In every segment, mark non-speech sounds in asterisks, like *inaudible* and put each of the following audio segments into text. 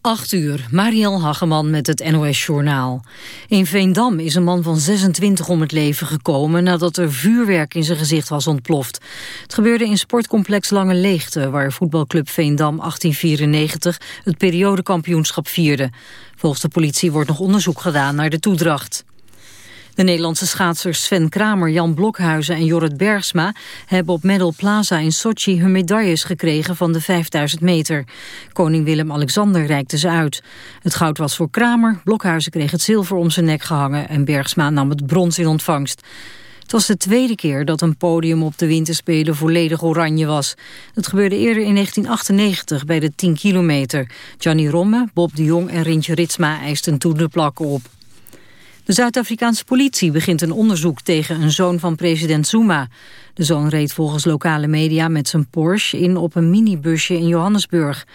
8 uur, Mariel Hageman met het NOS Journaal. In Veendam is een man van 26 om het leven gekomen... nadat er vuurwerk in zijn gezicht was ontploft. Het gebeurde in sportcomplex Lange Leegte... waar voetbalclub Veendam 1894 het periodekampioenschap vierde. Volgens de politie wordt nog onderzoek gedaan naar de toedracht. De Nederlandse schaatsers Sven Kramer, Jan Blokhuizen en Jorrit Bergsma hebben op Medal Plaza in Sochi hun medailles gekregen van de 5000 meter. Koning Willem-Alexander reikte ze uit. Het goud was voor Kramer, Blokhuizen kreeg het zilver om zijn nek gehangen en Bergsma nam het brons in ontvangst. Het was de tweede keer dat een podium op de winterspelen volledig oranje was. Het gebeurde eerder in 1998 bij de 10 kilometer. Gianni Romme, Bob de Jong en Rintje Ritsma eisten toen de plakken op. De Zuid-Afrikaanse politie begint een onderzoek tegen een zoon van president Zuma. De zoon reed volgens lokale media met zijn Porsche in op een minibusje in Johannesburg.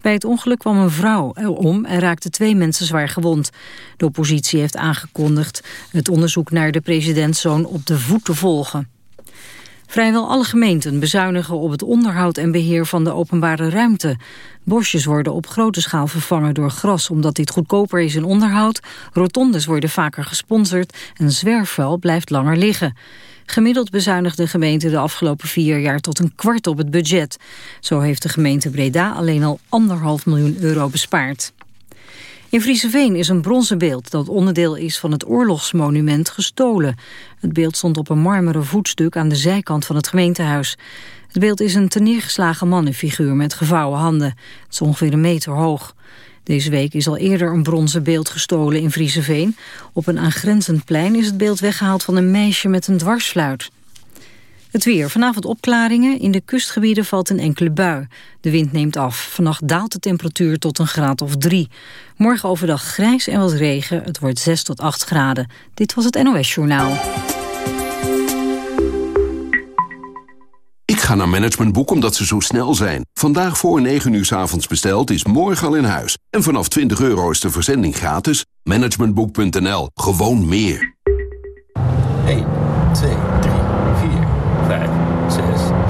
Bij het ongeluk kwam een vrouw om en raakten twee mensen zwaar gewond. De oppositie heeft aangekondigd het onderzoek naar de presidentszoon op de voet te volgen. Vrijwel alle gemeenten bezuinigen op het onderhoud en beheer van de openbare ruimte. Bosjes worden op grote schaal vervangen door gras omdat dit goedkoper is in onderhoud. Rotondes worden vaker gesponsord en zwerfvuil blijft langer liggen. Gemiddeld bezuinigde de gemeente de afgelopen vier jaar tot een kwart op het budget. Zo heeft de gemeente Breda alleen al anderhalf miljoen euro bespaard. In Frieseveen is een bronzen beeld dat onderdeel is van het oorlogsmonument gestolen. Het beeld stond op een marmeren voetstuk aan de zijkant van het gemeentehuis. Het beeld is een terneergeslagen mannenfiguur met gevouwen handen. Het is ongeveer een meter hoog. Deze week is al eerder een bronzen beeld gestolen in Frieseveen. Op een aangrenzend plein is het beeld weggehaald van een meisje met een dwarsfluit. Het weer. Vanavond opklaringen. In de kustgebieden valt een enkele bui. De wind neemt af. Vannacht daalt de temperatuur tot een graad of drie. Morgen overdag grijs en wat regen. Het wordt 6 tot 8 graden. Dit was het NOS Journaal. Ik ga naar Managementboek omdat ze zo snel zijn. Vandaag voor 9 uur s avonds besteld is morgen al in huis. En vanaf 20 euro is de verzending gratis. Managementboek.nl. Gewoon meer. 1, 2, 3, 4, 5, 6,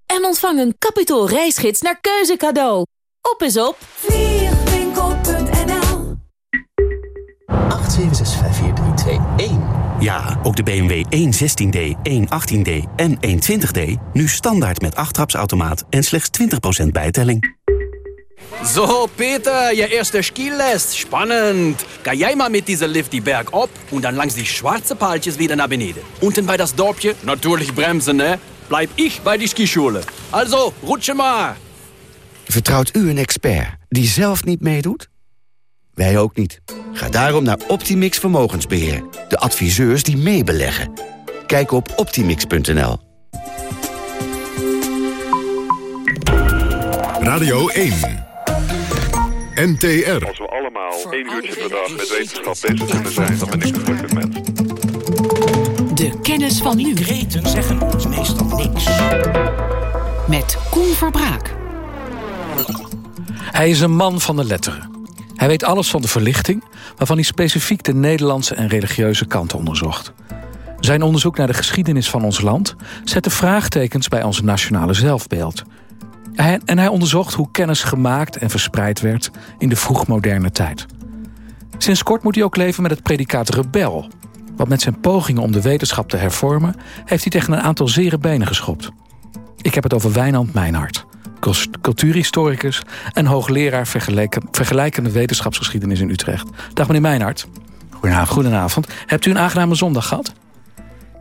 en ontvang een kapitaal reisgids naar keuze cadeau. Op is op vliegwinkel.nl 8765431. Ja, ook de BMW 116D, 118D en 120D nu standaard met achttrapsautomaat en slechts 20% bijtelling. So, Peter, je eerste Skilest. Spannend. Ga jij maar mit dieser Lift die Berg op und dann langs die schwarze Paaltjes wieder naar beneden. Unten bei das Dorpje, natürlich bremsen, ne? Bleib ich bei die Skischule. Also, rutsche maar. Vertrouwt u een expert die zelf niet meedoet? Wij ook niet. Ga daarom naar Optimix Vermogensbeheer. De adviseurs die meebeleggen. Kijk op optimix.nl. Radio 1. NTR. Als we allemaal één uurtje per dag met wetenschap bezig kunnen zijn... dan ben ik een gelukkig mens. De kennis van nu. Kreten zeggen ons meestal niks. Met Koen Verbraak. Hij is een man van de letteren. Hij weet alles van de verlichting... waarvan hij specifiek de Nederlandse en religieuze kant onderzocht. Zijn onderzoek naar de geschiedenis van ons land... zette vraagtekens bij ons nationale zelfbeeld. En hij onderzocht hoe kennis gemaakt en verspreid werd... in de vroegmoderne tijd. Sinds kort moet hij ook leven met het predicaat rebel... want met zijn pogingen om de wetenschap te hervormen... heeft hij tegen een aantal zere benen geschopt. Ik heb het over Wijnand Meinhard cultuurhistoricus en hoogleraar vergelijkende wetenschapsgeschiedenis in Utrecht. Dag meneer Meinhard. Goedenavond. Goedenavond. Hebt u een aangename zondag gehad?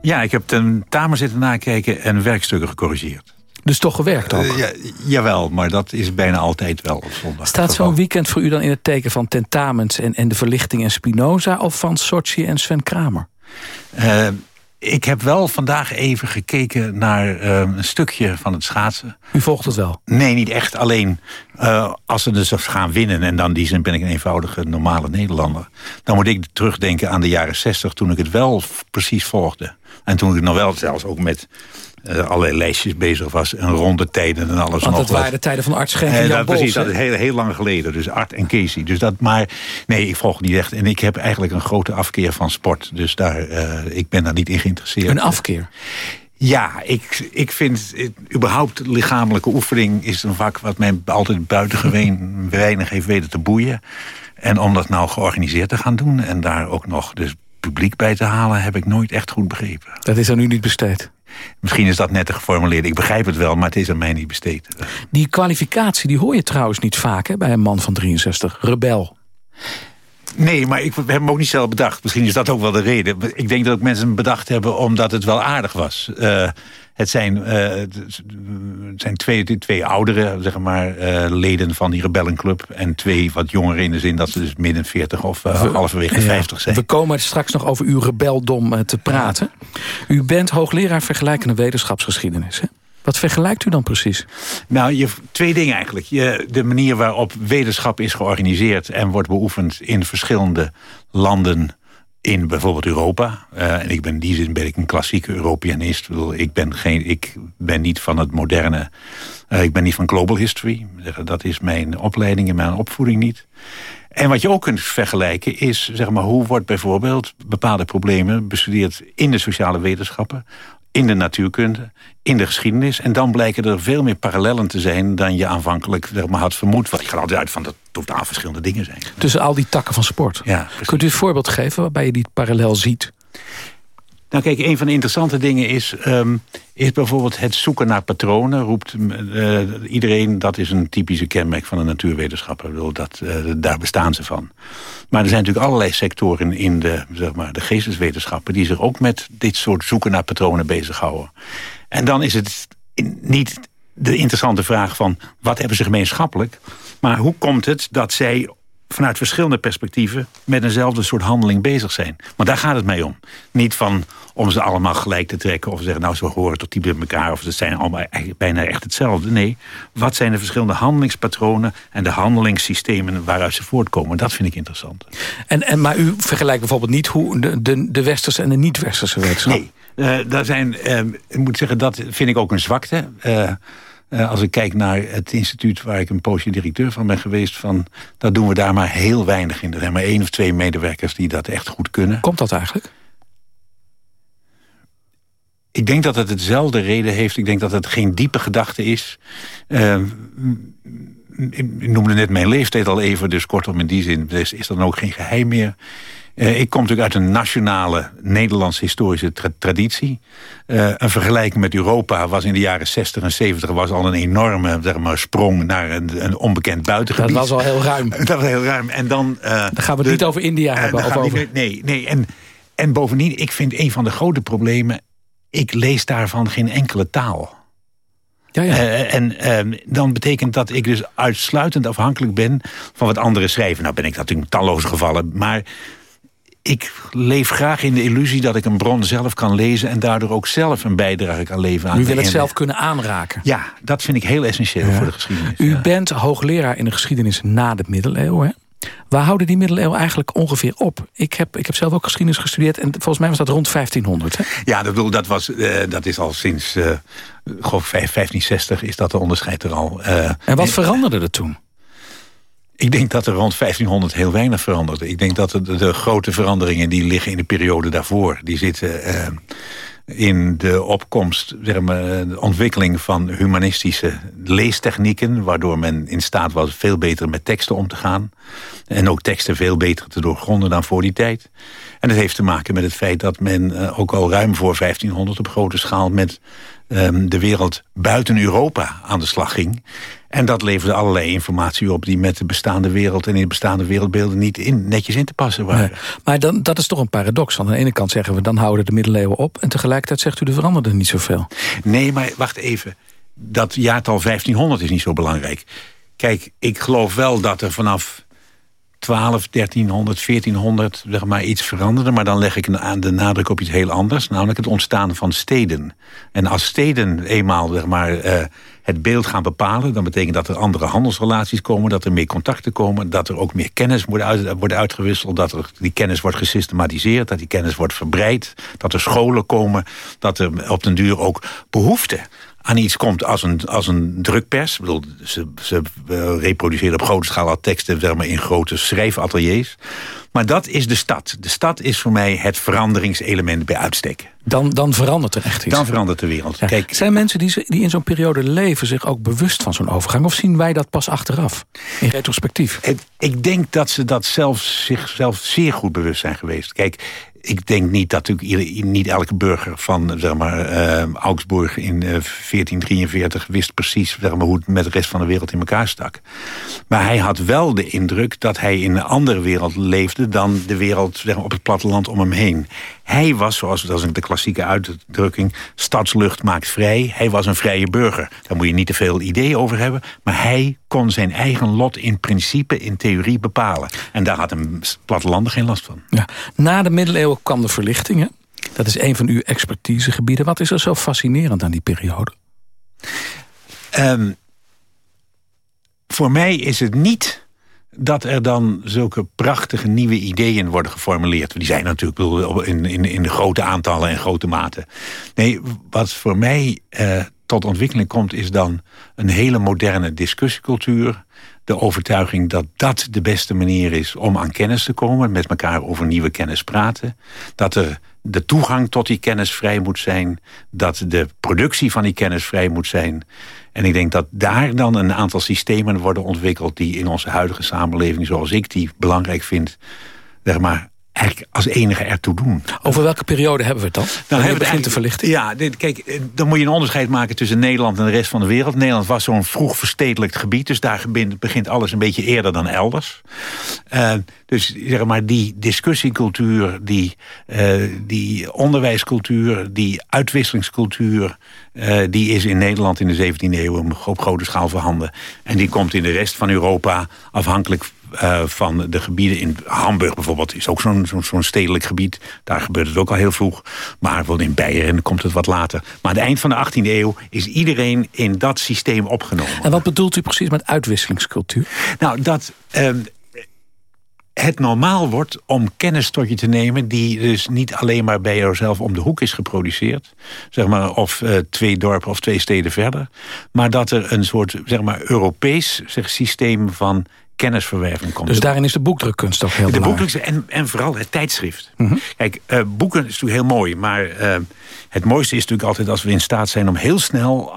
Ja, ik heb ten tamer zitten nakijken en werkstukken gecorrigeerd. Dus toch gewerkt ook? Uh, ja, jawel, maar dat is bijna altijd wel op zondag. Staat zo'n weekend voor u dan in het teken van tentamens en, en de verlichting en Spinoza... of van Sochi en Sven Kramer? Uh, ik heb wel vandaag even gekeken naar eh, een stukje van het schaatsen. U volgt het wel? Nee, niet echt. Alleen uh, als ze dus gaan winnen... en dan die zin ben ik een eenvoudige normale Nederlander... dan moet ik terugdenken aan de jaren zestig... toen ik het wel precies volgde. En toen ik nog wel zelfs ook met uh, allerlei lijstjes bezig was. En ronde tijden en alles Want nog dat waren de tijden van Art Schenk en Jan Precies, dat is heel, heel lang geleden. Dus Art en Casey. Dus dat, maar nee, ik volg niet echt. En ik heb eigenlijk een grote afkeer van sport. Dus daar, uh, ik ben daar niet in geïnteresseerd. Een afkeer? Ja, ik, ik vind het, überhaupt lichamelijke oefening is een vak wat mij altijd buitengewoon weinig heeft weten te boeien. En om dat nou georganiseerd te gaan doen en daar ook nog dus publiek bij te halen, heb ik nooit echt goed begrepen. Dat is aan u niet besteed? Misschien is dat netter geformuleerd. Ik begrijp het wel, maar het is aan mij niet besteed. Die kwalificatie die hoor je trouwens niet vaak hè, bij een man van 63. Rebel. Nee, maar ik heb hem ook niet zelf bedacht. Misschien is dat ook wel de reden. Ik denk dat ook mensen bedacht hebben omdat het wel aardig was. Uh, het zijn, uh, het zijn twee, twee oudere zeg maar, uh, leden van die rebellenclub. En twee wat jongeren in de zin dat ze dus midden 40 of uh, halverwege ja, 50 zijn. We komen straks nog over uw rebeldom te praten. U bent hoogleraar vergelijkende wetenschapsgeschiedenis. Hè? Wat vergelijkt u dan precies? Nou, je, twee dingen eigenlijk. Je, de manier waarop wetenschap is georganiseerd... en wordt beoefend in verschillende landen in bijvoorbeeld Europa. Uh, en ik ben in die zin ben ik een klassieke Europeanist. Ik ben, geen, ik ben niet van het moderne... Uh, ik ben niet van global history. Dat is mijn opleiding en mijn opvoeding niet. En wat je ook kunt vergelijken is... Zeg maar, hoe wordt bijvoorbeeld bepaalde problemen bestudeerd... in de sociale wetenschappen in de natuurkunde, in de geschiedenis. En dan blijken er veel meer parallellen te zijn... dan je aanvankelijk zeg maar, had vermoed. Want ik ga altijd uit van dat totaal verschillende dingen zijn. Tussen al die takken van sport. Ja, Kunt u een voorbeeld geven waarbij je die parallel ziet? Nou kijk, een van de interessante dingen is, um, is bijvoorbeeld het zoeken naar patronen. Roept uh, iedereen, dat is een typische kenmerk van een natuurwetenschapper. Bedoel, dat, uh, daar bestaan ze van. Maar er zijn natuurlijk allerlei sectoren in de, zeg maar, de geesteswetenschappen... die zich ook met dit soort zoeken naar patronen bezighouden. En dan is het niet de interessante vraag van... wat hebben ze gemeenschappelijk? Maar hoe komt het dat zij vanuit verschillende perspectieven... met eenzelfde soort handeling bezig zijn. Want daar gaat het mee om. Niet van om ze allemaal gelijk te trekken... of zeggen, nou, ze horen tot die bij elkaar... of ze zijn allemaal bijna echt hetzelfde. Nee, wat zijn de verschillende handelingspatronen... en de handelingssystemen waaruit ze voortkomen? Dat vind ik interessant. En, en, maar u vergelijkt bijvoorbeeld niet... hoe de, de, de westerse en de niet-westerse wetenschap? Nee, uh, daar zijn, uh, ik moet zeggen, dat vind ik ook een zwakte... Uh, uh, als ik kijk naar het instituut waar ik een poosje directeur van ben geweest... Van, dat doen we daar maar heel weinig in. Er zijn maar één of twee medewerkers die dat echt goed kunnen. Komt dat eigenlijk? Ik denk dat het hetzelfde reden heeft. Ik denk dat het geen diepe gedachte is. Uh, ik noemde net mijn leeftijd al even, dus kortom in die zin is, is dan ook geen geheim meer. Uh, ik kom natuurlijk uit een nationale Nederlandse historische tra traditie. Uh, een vergelijking met Europa was in de jaren 60 en 70 was al een enorme zeg maar, sprong naar een, een onbekend buitengebied. Dat was al heel ruim. *laughs* Dat was heel ruim. En dan, uh, dan gaan we het niet over India hebben. Of over... Niet, nee, nee. En, en bovendien, ik vind een van de grote problemen... ik lees daarvan geen enkele taal. Ja, ja. Uh, en uh, dan betekent dat ik dus uitsluitend afhankelijk ben van wat anderen schrijven. Nou ben ik natuurlijk talloze gevallen, maar ik leef graag in de illusie dat ik een bron zelf kan lezen... en daardoor ook zelf een bijdrage kan leveren aan U wil het zelf kunnen aanraken. Ja, dat vind ik heel essentieel ja. voor de geschiedenis. U ja. bent hoogleraar in de geschiedenis na de middeleeuwen, hè? Waar houden die middeleeuwen eigenlijk ongeveer op? Ik heb, ik heb zelf ook geschiedenis gestudeerd en volgens mij was dat rond 1500. Hè? Ja, dat, bedoel, dat, was, uh, dat is al sinds uh, 1560 is dat de onderscheid er al. Uh, en wat veranderde er toen? Ik denk dat er rond 1500 heel weinig veranderde. Ik denk dat de, grote veranderingen die liggen in de periode daarvoor. Die zitten uh, in de opkomst, zeg maar, de ontwikkeling van humanistische leestechnieken... waardoor men in staat was veel beter met teksten om te gaan. En ook teksten veel beter te doorgronden dan voor die tijd. En dat heeft te maken met het feit dat men uh, ook al ruim voor 1500 op grote schaal... met um, de wereld buiten Europa aan de slag ging. En dat leverde allerlei informatie op die met de bestaande wereld... en in de bestaande wereldbeelden niet in, netjes in te passen waren. Nee, maar dan, dat is toch een paradox. Aan de ene kant zeggen we, dan houden de middeleeuwen op... en tegelijkertijd zegt u, er veranderde niet zoveel. Nee, maar wacht even. Dat jaartal 1500 is niet zo belangrijk. Kijk, ik geloof wel dat er vanaf 12, 1300, 1400 zeg maar, iets veranderde. Maar dan leg ik de nadruk op iets heel anders. Namelijk het ontstaan van steden. En als steden eenmaal zeg maar, uh, het beeld gaan bepalen... dan betekent dat er andere handelsrelaties komen... dat er meer contacten komen, dat er ook meer kennis wordt, uit, wordt uitgewisseld... dat er, die kennis wordt gesystematiseerd, dat die kennis wordt verbreid... dat er scholen komen, dat er op den duur ook behoefte aan iets komt als een, als een drukpers. Ik bedoel, ze, ze reproduceren op grote schaal al teksten zeg maar, in grote schrijfateliers. Maar dat is de stad. De stad is voor mij het veranderingselement bij uitstek. Dan, dan verandert er echt iets. Dan verandert de wereld. Kijk, Zijn mensen die, die in zo'n periode leven zich ook bewust van zo'n overgang? Of zien wij dat pas achteraf, in retrospectief? Ik, ik denk dat ze dat zelf, zichzelf zeer goed bewust zijn geweest. Kijk, ik denk niet dat natuurlijk niet elke burger van zeg maar, uh, Augsburg in uh, 1443 wist precies zeg maar, hoe het met de rest van de wereld in elkaar stak. Maar hij had wel de indruk dat hij in een andere wereld leefde dan de wereld zeg op het platteland om hem heen. Hij was, zoals dat is de klassieke uitdrukking, stadslucht maakt vrij. Hij was een vrije burger. Daar moet je niet te veel idee over hebben. Maar hij kon zijn eigen lot in principe, in theorie bepalen. En daar had een plattelanden geen last van. Ja. Na de middeleeuwen kwam de verlichting. Hè? Dat is een van uw expertisegebieden. Wat is er zo fascinerend aan die periode? Um, voor mij is het niet dat er dan zulke prachtige nieuwe ideeën worden geformuleerd. Die zijn natuurlijk in, in, in grote aantallen en grote mate. Nee, wat voor mij eh, tot ontwikkeling komt... is dan een hele moderne discussiecultuur. De overtuiging dat dat de beste manier is om aan kennis te komen... met elkaar over nieuwe kennis praten. Dat er de toegang tot die kennis vrij moet zijn. Dat de productie van die kennis vrij moet zijn. En ik denk dat daar dan een aantal systemen worden ontwikkeld... die in onze huidige samenleving, zoals ik die belangrijk vind... zeg maar, eigenlijk als enige ertoe doen. Over welke periode hebben we het dan? Dan, hebben we begint te verlichten. Ja, dit, kijk, eh, dan moet je een onderscheid maken tussen Nederland en de rest van de wereld. Nederland was zo'n vroeg verstedelijkt gebied, dus daar begint alles een beetje eerder dan elders. Uh, dus zeg maar, die discussiecultuur, die, uh, die onderwijscultuur, die uitwisselingscultuur... Uh, die is in Nederland in de 17e eeuw op grote schaal voorhanden. En die komt in de rest van Europa afhankelijk uh, van de gebieden in Hamburg bijvoorbeeld... is ook zo'n zo'n stedelijk gebied. Daar gebeurt het ook al heel vroeg. Maar bijvoorbeeld in Beieren komt het wat later. Maar aan het eind van de 18e eeuw is iedereen in dat systeem opgenomen. En wat bedoelt u precies met uitwisselingscultuur? Nou, dat... Uh, het normaal wordt om kennis tot je te nemen... die dus niet alleen maar bij jezelf om de hoek is geproduceerd. Zeg maar, of uh, twee dorpen of twee steden verder. Maar dat er een soort zeg maar, Europees zeg, systeem van kennisverwerving komt. Dus daarin is de boekdrukkunst ook heel de belangrijk. En, en vooral het tijdschrift. Mm -hmm. Kijk, uh, boeken is natuurlijk heel mooi, maar uh, het mooiste is natuurlijk altijd als we in staat zijn om heel snel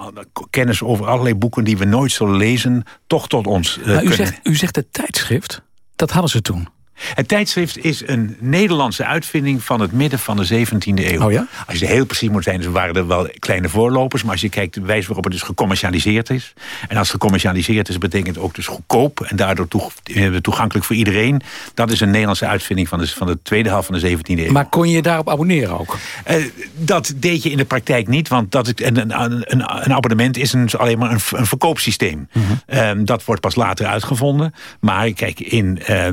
kennis over allerlei boeken die we nooit zullen lezen, toch tot ons uh, u kunnen. Zegt, u zegt het tijdschrift, dat hadden ze toen. Het tijdschrift is een Nederlandse uitvinding van het midden van de 17e eeuw. Oh ja? Als je heel precies moet zijn, dus waren er wel kleine voorlopers. Maar als je kijkt de wijze waarop het dus gecommercialiseerd is. En als het gecommercialiseerd is, betekent het ook dus goedkoop. En daardoor toegankelijk voor iedereen. Dat is een Nederlandse uitvinding van de, van de tweede helft van de 17e eeuw. Maar kon je daarop abonneren ook? Uh, dat deed je in de praktijk niet. Want dat een, een, een, abonnement is een, alleen maar een, een verkoopsysteem. Mm -hmm. um, dat wordt pas later uitgevonden. Maar kijk, in uh,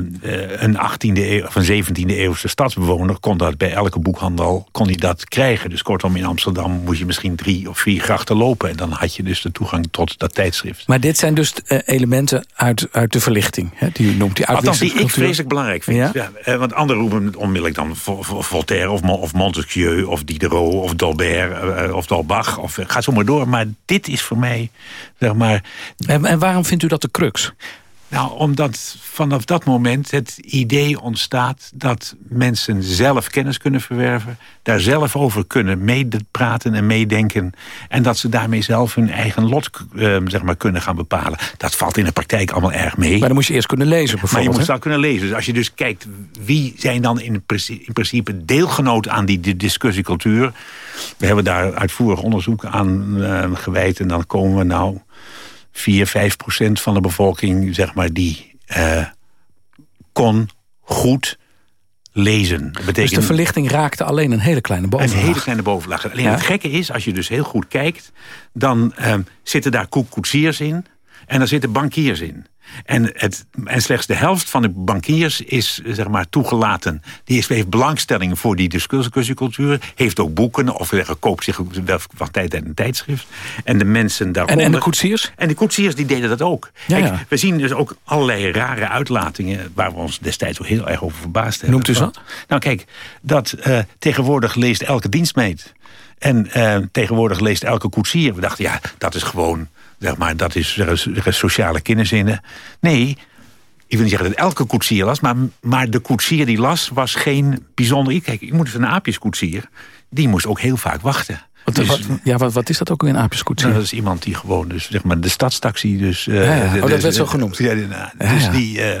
een een 18e eeuw, of een 17e eeuwse stadsbewoner kon dat bij elke boekhandel kon hij dat krijgen. Dus kortom, in Amsterdam moest je misschien drie of vier grachten lopen. En dan had je dus de toegang tot dat tijdschrift. Maar dit zijn dus uh, elementen uit, uit de verlichting, hè, die u noemt. Die Althans, die ik vreselijk belangrijk vind. Ja? Ja, uh, want anderen roepen onmiddellijk dan Voltaire of, of Montesquieu of Diderot of Dolbert uh, of Dolbach. Of, ga zo maar door. Maar dit is voor mij, zeg maar... En, en waarom vindt u dat de crux? Nou, omdat vanaf dat moment het idee ontstaat... dat mensen zelf kennis kunnen verwerven... daar zelf over kunnen meepraten en meedenken... en dat ze daarmee zelf hun eigen lot uh, zeg maar, kunnen gaan bepalen. Dat valt in de praktijk allemaal erg mee. Maar dan moet je eerst kunnen lezen bijvoorbeeld. Maar je moet het kunnen lezen. Dus als je dus kijkt... wie zijn dan in, in principe deelgenoot aan die, discussiecultuur... we hebben daar uitvoerig onderzoek aan uh, gewijd... en dan komen we nou 4, 5 procent van de bevolking, zeg maar, die uh, kon goed lezen. Betekent, dus de verlichting raakte alleen een hele kleine bovenlaag? Een hele kleine bovenlaag. Alleen ja? het gekke is, als je dus heel goed kijkt... dan uh, zitten daar koetsiers in en daar zitten bankiers in. En, het, en slechts de helft van de bankiers is zeg maar, toegelaten. Die is, heeft belangstelling voor die discussiecultuur. Heeft ook boeken of zeggen, koopt zich van tijd tijd een tijdschrift. En de mensen daaronder... En, en de koetsiers? En de koetsiers die deden dat ook. Ja, Kijk, ja. We zien dus ook allerlei rare uitlatingen... waar we ons destijds ook heel erg over verbaasd hebben. Noemt u dat? Nou kijk, dat eh, tegenwoordig leest elke dienstmeid. En eh, tegenwoordig leest elke koetsier. We dachten, ja, dat is gewoon, zeg maar, dat is, er is, er is sociale kenniszinnen. Nee, ik wil niet zeggen dat elke koetsier las, maar, maar de koetsier die las was geen bijzonder. Kijk, ik moet een aapjeskoetsier, die moest ook heel vaak wachten. Wat, Dus- wat, ja, wat, wat is dat ook weer, een aapjeskoetsier? nou, dat is iemand die gewoon, dus zeg maar, de stadstaxi, dus. eh, Ja, Oh, dat werd zo genoemd. Ja, nou, dus die. eh,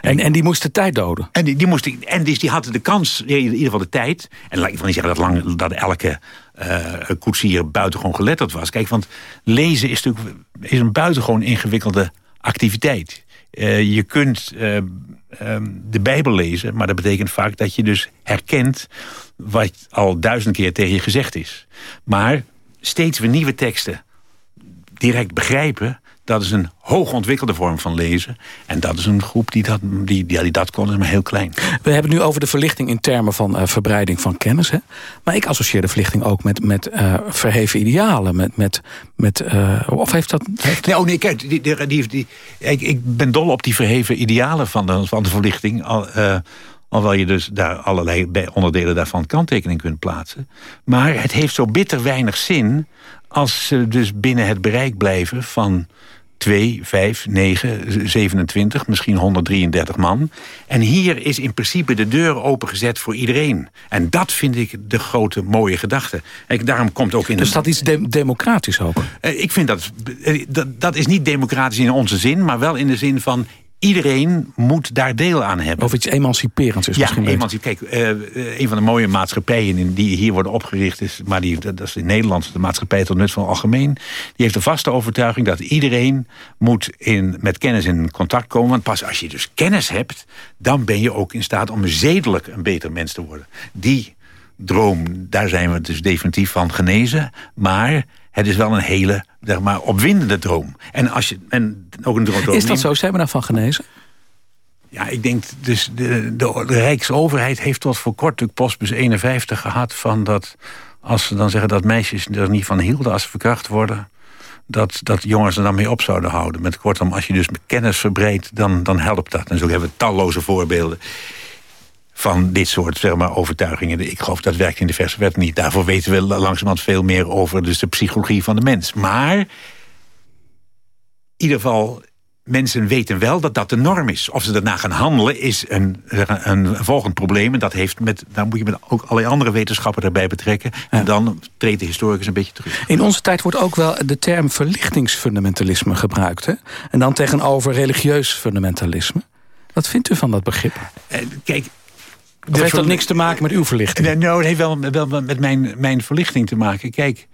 En, en die moest de tijd doden. en die, die, moest, en die, die hadden de kans, in ieder geval de tijd. En laat ik van niet zeggen dat, lang, dat elke eh koetsier buitengewoon geletterd was. Kijk, want lezen is natuurlijk is een buitengewoon ingewikkelde activiteit. Eh, je kunt eh, ehm, de Bijbel lezen, maar dat betekent vaak dat je dus herkent wat al duizend keer tegen je gezegd is. Maar steeds weer nieuwe teksten direct begrijpen... dat is een hoogontwikkelde vorm van lezen. En dat is een groep die dat, die, die, die dat kon, is maar heel klein. We hebben het nu over de verlichting in termen van eh, verbreiding van kennis. Hè? Maar ik associeer de verlichting ook met, met eh, verheven idealen. Met, met, met, eh, of heeft dat... Heeft... Nee, oh nee, kijk, die, die, die, die- ik, ik ben dol op die verheven idealen van de, van de verlichting. Al, alhoewel je dus daar allerlei onderdelen daarvan kanttekening kunt plaatsen. Maar het heeft zo bitter weinig zin als ze dus binnen het bereik blijven van 2, 5, 9, 27, misschien 133 man. En hier is in principe de deur opengezet voor iedereen. En dat vind ik de grote mooie gedachte. Kijk, daarom komt ook in Dus de- dat iets de- democratisch ook. eh, Ik vind dat, eh, dat... Dat is niet democratisch in onze zin... maar wel in de zin van... iedereen moet daar deel aan hebben. Of iets emanciperends is Ja, misschien Kijk, eh, eh, een van de mooie maatschappijen die hier worden opgericht is, maar die, dat is in Nederland de maatschappij tot nut van algemeen. Die heeft de vaste overtuiging dat iedereen moet in, met kennis in contact komen. Want pas als je dus kennis hebt, dan ben je ook in staat om zedelijk een beter mens te worden. Die droom, daar zijn we dus definitief van genezen. Maar het is wel een hele, zeg maar, opwindende droom. En als je en ook een droom. Is dat zo? Zijn we daarvan genezen? Ja, ik denk dus de, de, de Rijksoverheid heeft tot voor kort natuurlijk postbus 51 gehad van dat als ze dan zeggen dat meisjes er niet van hielden als ze verkracht worden, dat, dat jongens er dan mee op zouden houden. Met kortom, als je dus kennis verbreidt, dan, dan helpt dat. En zo hebben we talloze voorbeelden van dit soort zeg maar, overtuigingen. Ik geloof dat werkt in de verse wet niet. Daarvoor weten we langzamerhand veel meer over dus de psychologie van de mens. Maar in ieder geval mensen weten wel dat dat de norm is. Of ze daarna gaan handelen is een, een, volgend probleem. En dat heeft met, daar moet je met ook allerlei andere wetenschappen erbij betrekken. En dan treedt de historicus een beetje terug. In onze tijd wordt ook wel de term verlichtingsfundamentalisme gebruikt. Hè? En dan tegenover religieus fundamentalisme. Wat vindt u van dat begrip? Eh, Kijk, Of heeft dat niks te maken met uw verlichting? Nee, nou, het heeft wel, wel met mijn, mijn verlichting te maken. Kijk,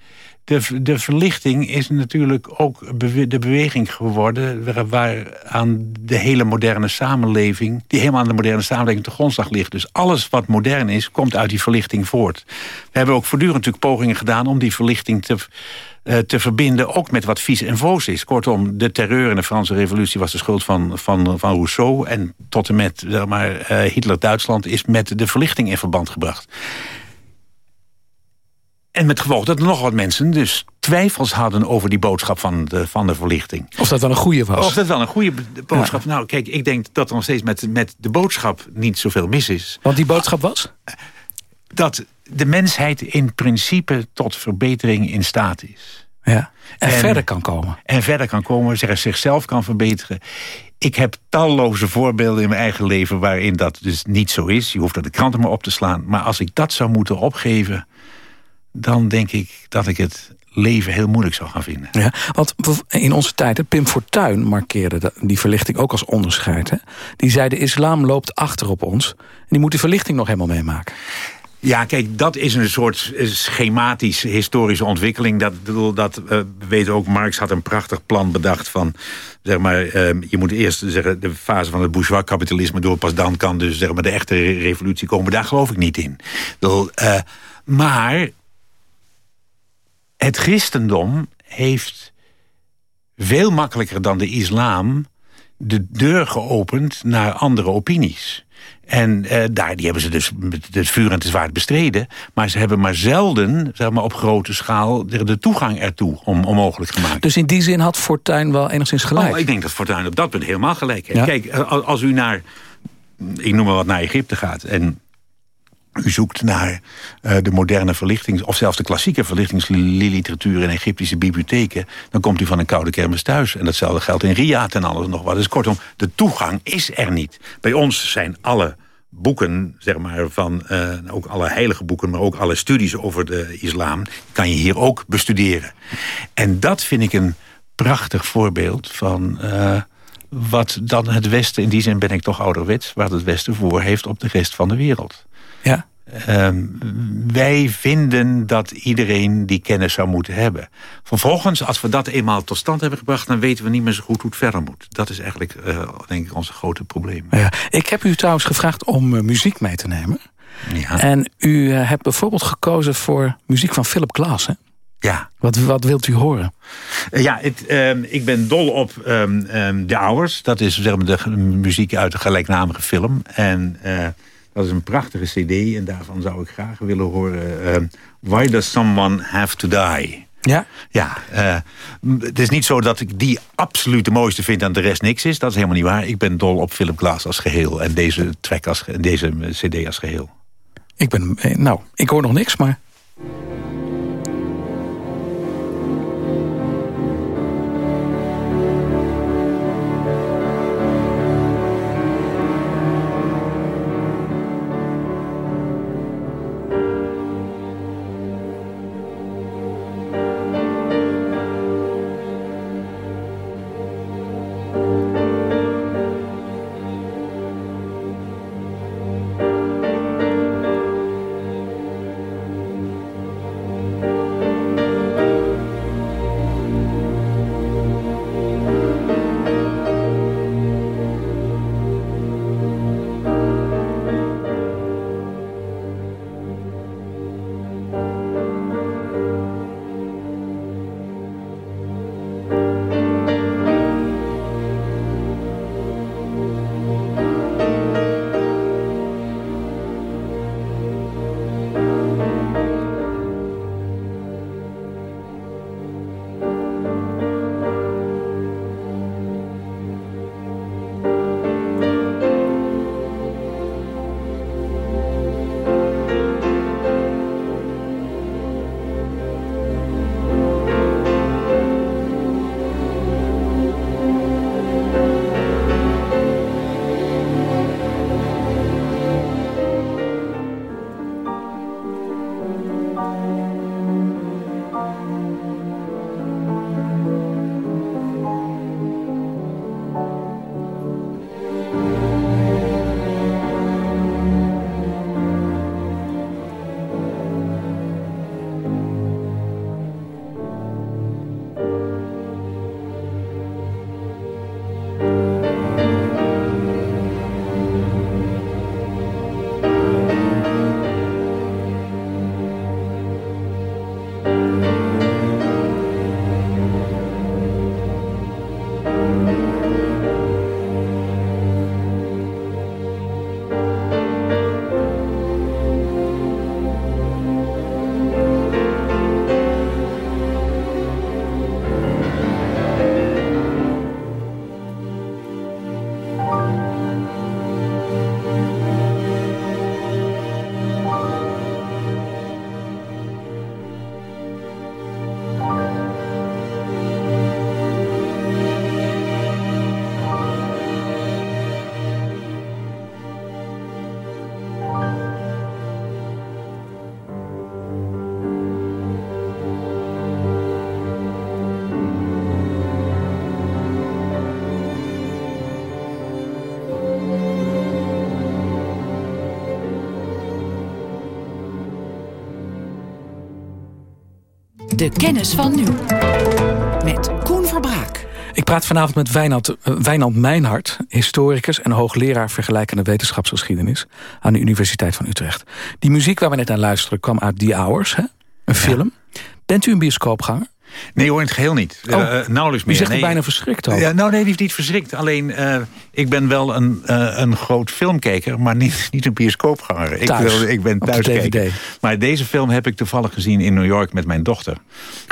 de, de verlichting is natuurlijk ook bewe- de beweging geworden... waar- waaraan de hele moderne samenleving... die helemaal aan de moderne samenleving te grondslag ligt. Dus alles wat modern is, komt uit die verlichting voort. We hebben ook voortdurend natuurlijk pogingen gedaan... om die verlichting te, te verbinden, ook met wat vies en voos is. Kortom, de terreur in de Franse revolutie was de schuld van, van, van Rousseau... en tot en met zeg maar, eh, Hitler-Duitsland is met de verlichting in verband gebracht. En met gevolg dat er nog wat mensen dus twijfels hadden over die boodschap van de, van de verlichting. Of dat wel een goede was? Of dat wel een goede boodschap. Nou, kijk, ik denk dat er nog steeds met, met de boodschap niet zoveel mis is. Want die boodschap was? Dat de mensheid in principe tot verbetering in staat is. Ja. En, verder kan komen. En verder kan komen, zich- zichzelf kan verbeteren. Ik heb talloze voorbeelden in mijn eigen leven waarin dat dus niet zo is. Je hoeft er de kranten maar op te slaan. Maar als ik dat zou moeten opgeven, dan denk ik dat ik het leven heel moeilijk zou gaan vinden. Ja, want in onze tijd, Pim Fortuyn markeerde de- die verlichting ook als onderscheid. Hè? Die zei de islam loopt achter op ons. En die moet die verlichting nog helemaal meemaken. Ja, kijk, dat is een soort eh, schematische historische ontwikkeling. Dat, dat eh, we weten ook, Marx had een prachtig plan bedacht van... zeg maar, eh, je moet eerst zeggen, de fase van het bourgeois kapitalisme door... pas dan kan dus zeg maar, de echte re- revolutie komen. Daar geloof ik niet in. Eh, maar het christendom heeft veel makkelijker dan de islam de deur geopend naar andere opinies. En uh, daar die hebben ze dus met het vuur en het zwaard bestreden. Maar ze hebben maar zelden zeg maar, op grote schaal de toegang ertoe om, onmogelijk gemaakt. Dus in die zin had Fortuyn wel enigszins gelijk? Oh, ik denk dat Fortuyn op dat punt helemaal gelijk heeft. Kijk, eh, als u naar, ik noem maar wat, naar Egypte gaat... en u zoekt naar uh, de moderne verlichtings... of zelfs de klassieke verlichtingsliteratuur in Egyptische bibliotheken... dan komt u van een koude kermis thuis. En datzelfde geldt in Riyadh en alles nog wat. Dus kortom, de toegang is er niet. Bij ons zijn alle boeken, zeg maar, van uh, ook alle heilige boeken... maar ook alle studies over de islam... kan je hier ook bestuderen. En dat vind ik een prachtig voorbeeld van... Uh, wat dan het Westen, in die zin ben ik toch ouderwets... wat het Westen voor heeft op de rest van de wereld. Ja. Uh, wij vinden dat iedereen die kennis zou moeten hebben. Vervolgens, als we dat eenmaal tot stand hebben gebracht... dan weten we niet meer zo goed hoe het verder moet. Dat is eigenlijk, uh, denk ik, onze grote probleem. Ja. Ik heb u trouwens gevraagd om uh, muziek mee te nemen. Ja. En u uh, hebt bijvoorbeeld gekozen voor muziek van Philip Glass, hè? Ja. Wat, wat wilt u horen? Ja, het, uh, ik ben dol op um, The Hours. Dat is zeg maar, de muziek uit de gelijknamige film. En... Dat is een prachtige cd en daarvan zou ik graag willen horen... Uh, Why Does Someone Have To Die? Ja? Ja. Uh, het is niet zo dat ik die absoluut de mooiste vind en de rest niks is. Dat is helemaal niet waar. Ik ben dol op Philip Glass als geheel en deze track als, deze cd als geheel. Ik ben... Nou, ik hoor nog niks, maar... De kennis van nu. Met Koen Verbraak. Ik praat vanavond met Wijnand, uh, Wijnand Mijnhart, historicus en hoogleraar vergelijkende wetenschapsgeschiedenis aan de Universiteit van Utrecht. Die muziek waar we net aan luisteren kwam uit The Hours, hè? een film. Bent u een bioscoopganger? Nee hoor, in het geheel niet. Oh, uh, nauwelijks meer. U zegt nee. bijna verschrikt al. Ja, nou nee, die is niet verschrikt. Alleen, uh, ik ben wel een, uh, een groot filmkijker, maar niet, *laughs* niet een bioscoopganger. Ik, wil, ik ben thuiskijker. Maar deze film heb ik toevallig gezien in New York met mijn dochter.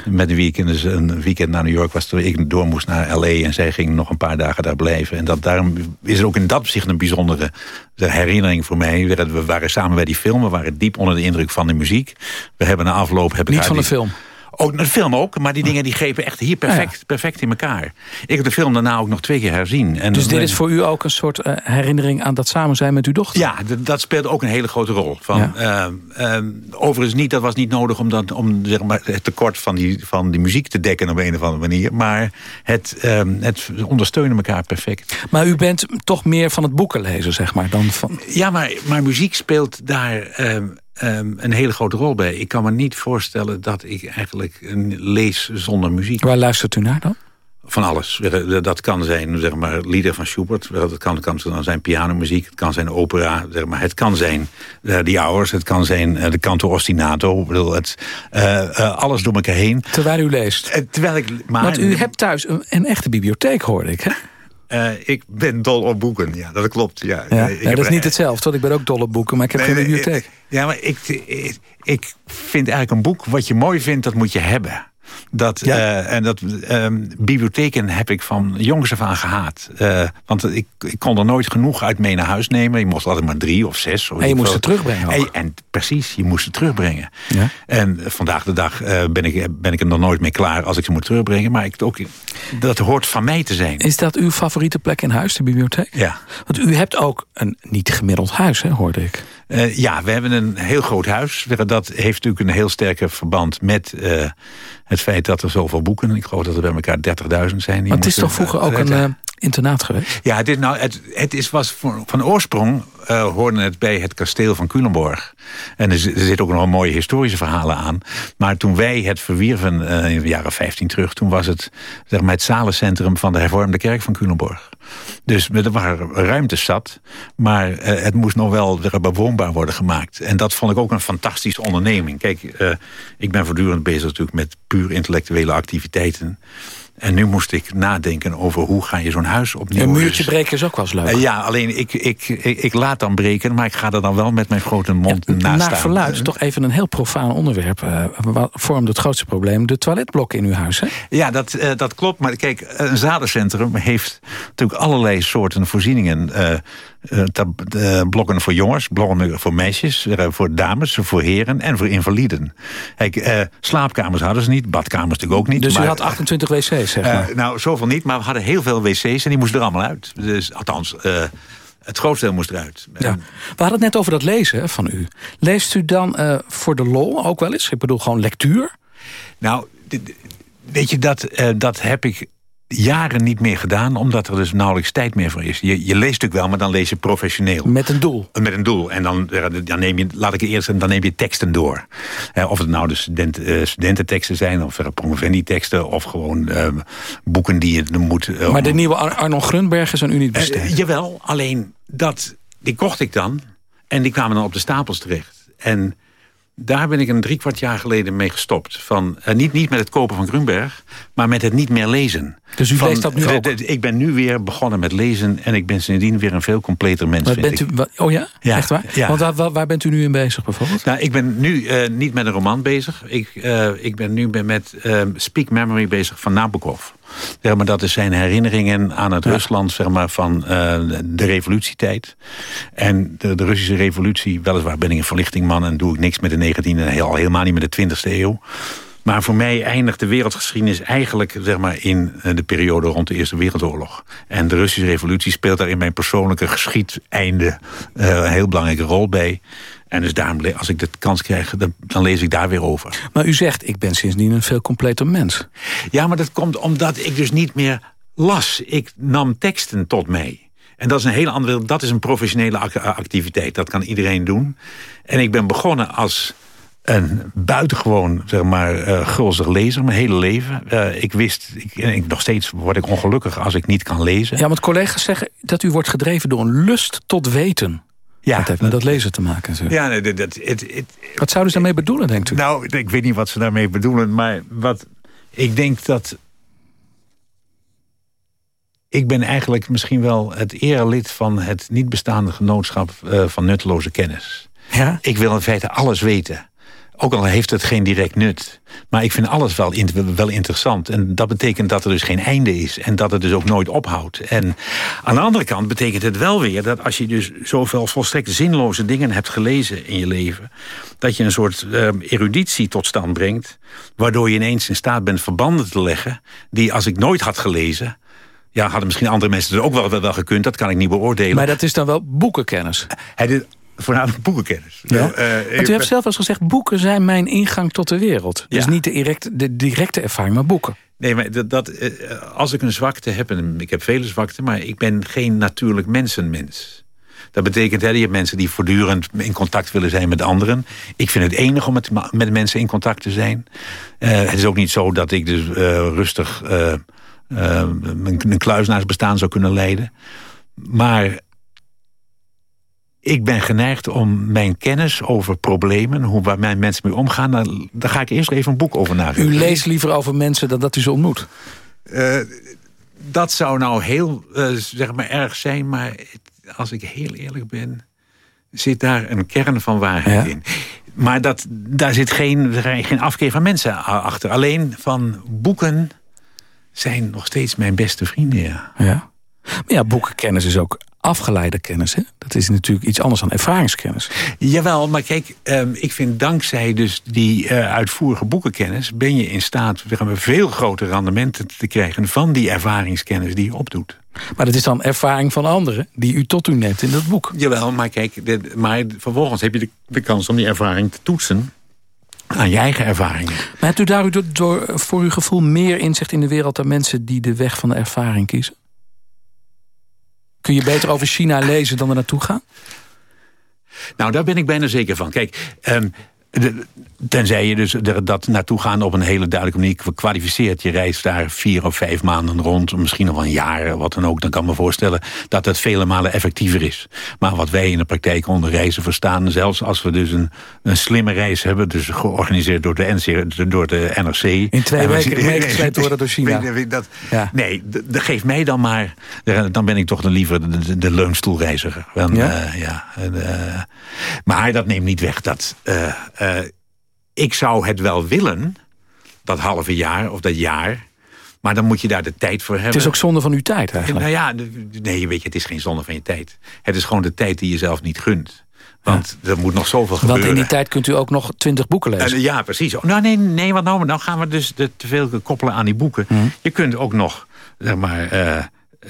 Met wie ik dus een weekend naar New York was... toen ik door moest naar L.A. en zij ging nog een paar dagen daar blijven. En dat, daarom is er ook in dat opzicht een bijzondere herinnering voor mij. We waren samen bij die film, we waren diep onder de indruk van de muziek. We hebben een afloop... Heb niet ik van de film? Ook de film ook, maar die dingen die grepen echt hier perfect, perfect in elkaar. Ik heb de film daarna ook nog twee keer herzien. En dus dit is voor u ook een soort uh, herinnering aan dat samen zijn met uw dochter? Ja, dat speelt ook een hele grote rol. Van, ja. uh, uh, overigens niet, dat was niet nodig om, dat, om zeg maar, het tekort van die, van die muziek te dekken op een of andere manier. Maar het, ehm, het ondersteunen elkaar perfect. Maar u bent toch meer van het boeken lezen, zeg maar, dan van... Ja, maar, maar muziek speelt daar... ehm, Um, een hele grote rol bij. Ik kan me niet voorstellen dat ik eigenlijk een lees zonder muziek. Waar luistert u naar dan? Van alles. Dat kan zijn zeg maar, lieder van Schubert. Dat kan, kan zijn pianomuziek. Het kan zijn opera. Zeg maar. Het kan zijn uh, The Hours. Het kan zijn uh, de Canto Ostinato. Ik bedoel, het, uh, alles door elkaar heen. Terwijl u leest. terwijl ik, maar, Want u hebt thuis een, een echte bibliotheek, hoorde ik. Hè? Uh, ik ben dol op boeken, ja, dat klopt. Ja. Ja, ik ja, dat is niet hetzelfde, want ik ben ook dol op boeken, maar ik heb nee, geen bibliotheek. Nee, ja, maar ik, ik, ik vind eigenlijk een boek, wat je mooi vindt, dat moet je hebben. Dat, ja. uh, en dat, um, bibliotheken heb ik van jongs af aan gehaat. Uh, want ik, ik kon er nooit genoeg uit mee naar huis nemen. Je moest altijd maar drie of zes. Of en je moest het terugbrengen en, en, precies, je moest het terugbrengen. Ja. En vandaag de dag uh, ben, ik, ben ik er nog nooit mee klaar als ik ze moet terugbrengen. Maar ik, ook, dat hoort van mij te zijn. Is dat uw favoriete plek in huis, de bibliotheek? Ja. Want u hebt ook een niet gemiddeld huis, hè, hoorde ik. Uh, ja, we hebben een heel groot huis. Dat heeft natuurlijk een heel sterke verband met uh, het feit dat er zoveel boeken... ik geloof dat er bij elkaar 30.000 zijn. Maar het is toch vroeger ook een internaat geweest? Ja, het, is nou, het, het is, was voor, van oorsprong uh, hoorde het bij het kasteel van Culemborg. En er, zitten ook nog mooie historische verhalen aan. Maar toen wij het verwierven uh, in de jaren 15 terug... toen was het zeg het zalencentrum van de hervormde kerk van Culemborg. Dus er waren ruimtes zat, maar uh, het moest nog wel bewoonbaar worden gemaakt. En dat vond ik ook een fantastische onderneming. Kijk, ik ben voortdurend bezig natuurlijk met puur intellectuele activiteiten. En nu moest ik nadenken over hoe ga je zo'n huis opnieuw... Een muurtje breken is ook wel eens leuk. Uh, ja, alleen ik, ik, ik, ik, laat dan breken, maar ik ga er dan wel met mijn grote mond ja, naast Naar verluid, toch even een heel profaan onderwerp. Uh, vormt het grootste probleem de toiletblokken in uw huis, hè? Ja, dat, uh, dat klopt. Maar kijk, een zadencentrum heeft natuurlijk allerlei soorten voorzieningen... Uh, blokken voor jongens, blokken voor meisjes, voor dames, voor heren en voor invaliden. Kijk, slaapkamers hadden ze niet, badkamers natuurlijk ook niet. Dus maar, u had 28 wc's, zeg maar? Nou, zoveel niet, maar we hadden heel veel wc's en die moesten er allemaal uit. Dus althans, het grootste deel moest eruit. Ja. We hadden het net over dat lezen van u. Leest u dan voor de lol ook wel eens? Ik bedoel gewoon lectuur? Nou, weet je, dat, dat heb ik jaren niet meer gedaan, omdat er dus nauwelijks tijd meer voor is. Je, je leest natuurlijk wel, maar dan lees je professioneel. Met een doel? Met een doel. En dan, dan neem je, laat ik eerst, dan neem je teksten door. Eh, of het nou de student, uh, studententeksten zijn, of uh, promovendi-teksten, of gewoon uh, boeken die je moet... Uh, maar de nieuwe Ar Arnold Grunberg is aan u niet besteed? jawel, alleen dat, die kocht ik dan. En die kwamen dan op de stapels terecht. En daar ben ik een drie kwart jaar geleden mee gestopt. Van, uh, niet, niet met het kopen van Grunberg, maar met het niet meer lezen. Dus u van, leest dat nu ook? Ik ben nu weer begonnen met lezen... en ik ben sindsdien weer een veel completer mens, maar bent ik. U, oh ja? ja? Echt waar? Ja. Want waar, waar, waar, bent u nu in bezig bijvoorbeeld? Nou, ik ben nu uh, niet met een roman bezig. Ik, uh, ik ben nu met Speak Memory bezig van Nabokov. Zeg maar, dat is zijn herinneringen aan het ja. Rusland zeg maar, van uh, de revolutietijd. En de, de, Russische revolutie, weliswaar ben ik een verlichtingman... en doe ik niks met de 19e en al helemaal niet met de 20e eeuw. Maar voor mij eindigt de wereldgeschiedenis eigenlijk zeg maar, in de periode rond de Eerste Wereldoorlog. En de Russische revolutie speelt daar in mijn persoonlijke geschiedeinde uh, een heel belangrijke rol bij. En dus daarom, als ik de kans krijg, dan, dan, lees ik daar weer over. Maar u zegt, ik ben sindsdien een veel completer mens. Ja, maar dat komt omdat ik dus niet meer las. Ik nam teksten tot mij. En dat is een hele andere, dat is een professionele activiteit. Dat kan iedereen doen. En ik ben begonnen als een buitengewoon, zeg maar, uh, gulzig lezer, mijn hele leven. Uh, ik wist, ik, ik, nog steeds word ik ongelukkig als ik niet kan lezen. Ja, want collega's zeggen dat u wordt gedreven door een lust tot weten. Ja, dat heeft met dat lezen te maken. Zo. Ja, nee, dat, het, het, wat zouden ze daarmee bedoelen, denkt u? Nou, ik weet niet wat ze daarmee bedoelen, maar wat Ik denk dat... Ik ben eigenlijk misschien wel het erelid van het niet bestaande genootschap uh, van nutteloze kennis. Ja? Ik wil in feite alles weten. Ook al heeft het geen direct nut. Maar ik vind alles wel, wel interessant. En dat betekent dat er dus geen einde is. En dat het dus ook nooit ophoudt. En aan de andere kant betekent het wel weer... dat als je dus zoveel volstrekt zinloze dingen hebt gelezen in je leven... dat je een soort uh, eruditie tot stand brengt... waardoor je ineens in staat bent verbanden te leggen... die als ik nooit had gelezen... Ja, hadden misschien andere mensen er ook wel, wel gekund. Dat kan ik niet beoordelen. Maar dat is dan wel boekenkennis? Het is voornamelijk boekenkennis. Ja. Nou, uh, u hebt zelf eens gezegd, boeken zijn mijn ingang tot de wereld. Dus niet de, direct, de directe ervaring, maar boeken. Nee, maar dat, dat, uh, als ik een zwakte heb, en ik heb vele zwakten... maar ik ben geen natuurlijk mensenmens. Dat betekent, hè, je hebt mensen die voortdurend in contact willen zijn met anderen. Ik vind het enig om met, met mensen in contact te zijn. Uh, het is ook niet zo dat ik dus rustig mijn, mijn kluisnaarsbestaan zou kunnen leiden. Maar ik ben geneigd om mijn kennis over problemen... hoe waar mijn mensen mee omgaan... Daar, daar ga ik eerst even een boek over nadenken. U leest liever over mensen dan dat u ze ontmoet? Uh, dat zou nou heel uh, zeg maar erg zijn... maar als ik heel eerlijk ben... zit daar een kern van waarheid ja? in. Maar dat, daar zit geen, geen afkeer van mensen achter. Alleen van boeken zijn nog steeds mijn beste vrienden, ja. ja. Maar ja, boekenkennis is ook afgeleide kennis. Hè? Dat is natuurlijk iets anders dan ervaringskennis. Jawel, maar kijk, um, ik vind dankzij dus die uh, uitvoerige boekenkennis... ben je in staat een veel grotere rendementen te krijgen... van die ervaringskennis die je opdoet. Maar dat is dan ervaring van anderen die u tot u neemt in dat boek. Jawel, maar kijk, de, maar vervolgens heb je de, de kans om die ervaring te toetsen aan je eigen ervaringen. Maar hebt u daar door, door, voor uw gevoel meer inzicht in de wereld... dan mensen die de weg van de ervaring kiezen? Kun je beter over China lezen dan er naartoe gaan? Nou, daar ben ik bijna zeker van. Kijk, um, tenzij je dus er, dat naartoe gaan op een hele duidelijke manier kwalificeert. Je reist daar vier of vijf maanden rond, misschien nog wel een jaar, wat dan ook. Dan kan ik me voorstellen dat het vele malen effectiever is. Maar wat wij in de praktijk onder reizen verstaan, zelfs als we dus een, een slimme reis hebben, dus georganiseerd door de, NC, door de NRC. In twee weken meegesleept worden door *laughs* China. Dat, ja. Nee, dat geeft mij dan maar, dan ben ik toch dan liever de, de, de leunstoelreiziger. Dan, ja? Uh, ja uh, maar dat neemt niet weg dat... Uh, ik zou het wel willen, dat halve jaar of dat jaar... Maar dan moet je daar de tijd voor hebben. Het is ook zonde van uw tijd eigenlijk. Nou ja, nee, weet je, het is geen zonde van je tijd. Het is gewoon de tijd die je zelf niet gunt. Want ja. er moet nog zoveel gebeuren. Want in die tijd kunt u ook nog twintig boeken lezen. Uh, ja, precies. Nou, nee, nee, wat nou? Dan gaan we dus te veel koppelen aan die boeken. Mm. Je kunt ook nog, zeg maar... Uh,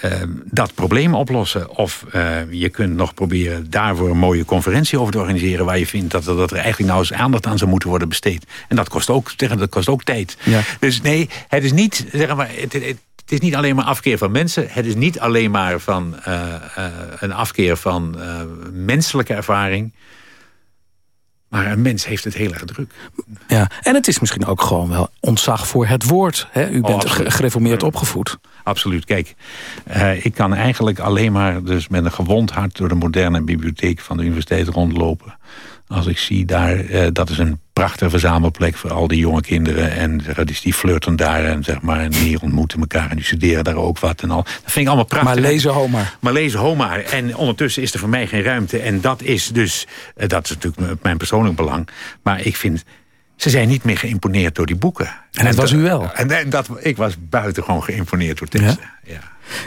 uh, dat probleem oplossen. Of uh, je kunt nog proberen daarvoor een mooie conferentie over te organiseren... waar je vindt dat er, dat er eigenlijk nou eens aandacht aan zou moeten worden besteed. En dat kost ook, dat kost ook tijd. Ja. Dus nee, het is niet, zeg maar, het, het, het, is niet alleen maar afkeer van mensen. Het is niet alleen maar van, uh, een afkeer van menselijke ervaring... Maar een mens heeft het heel erg druk. Ja, en het is misschien ook gewoon wel ontzag voor het woord. Hè? U bent oh, gereformeerd opgevoed. Absoluut. Kijk, uh, ik kan eigenlijk alleen maar dus met een gewond hart... door de moderne bibliotheek van de universiteit rondlopen. Als ik zie daar, uh, dat is een prachtige verzamelplek voor al die jonge kinderen. En dus die flirten daar en zeg maar, en die ontmoeten elkaar en die studeren daar ook wat en al. Dat vind ik allemaal prachtig. Maar lezen Homer. Maar lezen Homer. En ondertussen is er voor mij geen ruimte. En dat is dus, uh, dat is natuurlijk mijn persoonlijk belang. Maar ik vind, ze zijn niet meer geïmponeerd door die boeken. En dat was u wel. En, en dat, ik was buitengewoon geïmponeerd door teksten. Ja? ja.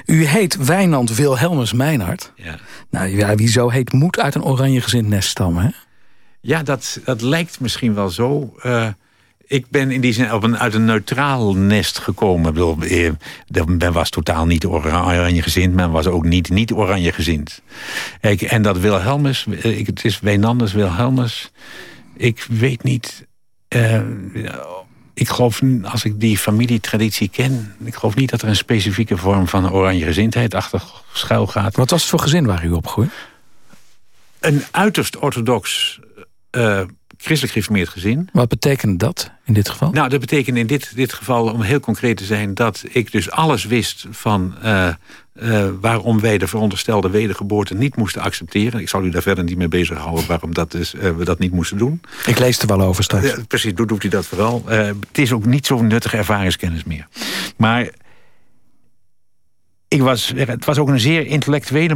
U heet Wijnand Wilhelmus Meinhard. Ja. Nou ja, wie zo heet moet uit een oranje gezind nest stammen, hè? Ja, dat, dat lijkt misschien wel zo. Uh, ik ben in die zin op een, uit een neutraal nest gekomen. Ik bedoel, eh, men was totaal niet oranje gezind. Men was ook niet, niet oranje gezind. Ik, en dat Wilhelmus, ik, het is Wijnandus Wilhelmus. Ik weet niet... Uh, ik geloof, als ik die familietraditie ken... ik geloof niet dat er een specifieke vorm van oranje gezindheid achter schuil gaat. Wat was het voor gezin waar u opgroeide? Een uiterst orthodox uh, christelijk gereformeerd gezin. Wat betekent dat in dit geval? Nou, dat betekent in dit, dit geval, om heel concreet te zijn... dat ik dus alles wist van uh, uh, waarom wij de veronderstelde wedergeboorte niet moesten accepteren. Ik zal u daar verder niet mee bezighouden waarom dat is, uh, we dat niet moesten doen. Ik lees er wel over straks. Precies, doet, doet u dat vooral. het is ook niet zo'n nuttige ervaringskennis meer. Maar ik was, het was ook een zeer intellectuele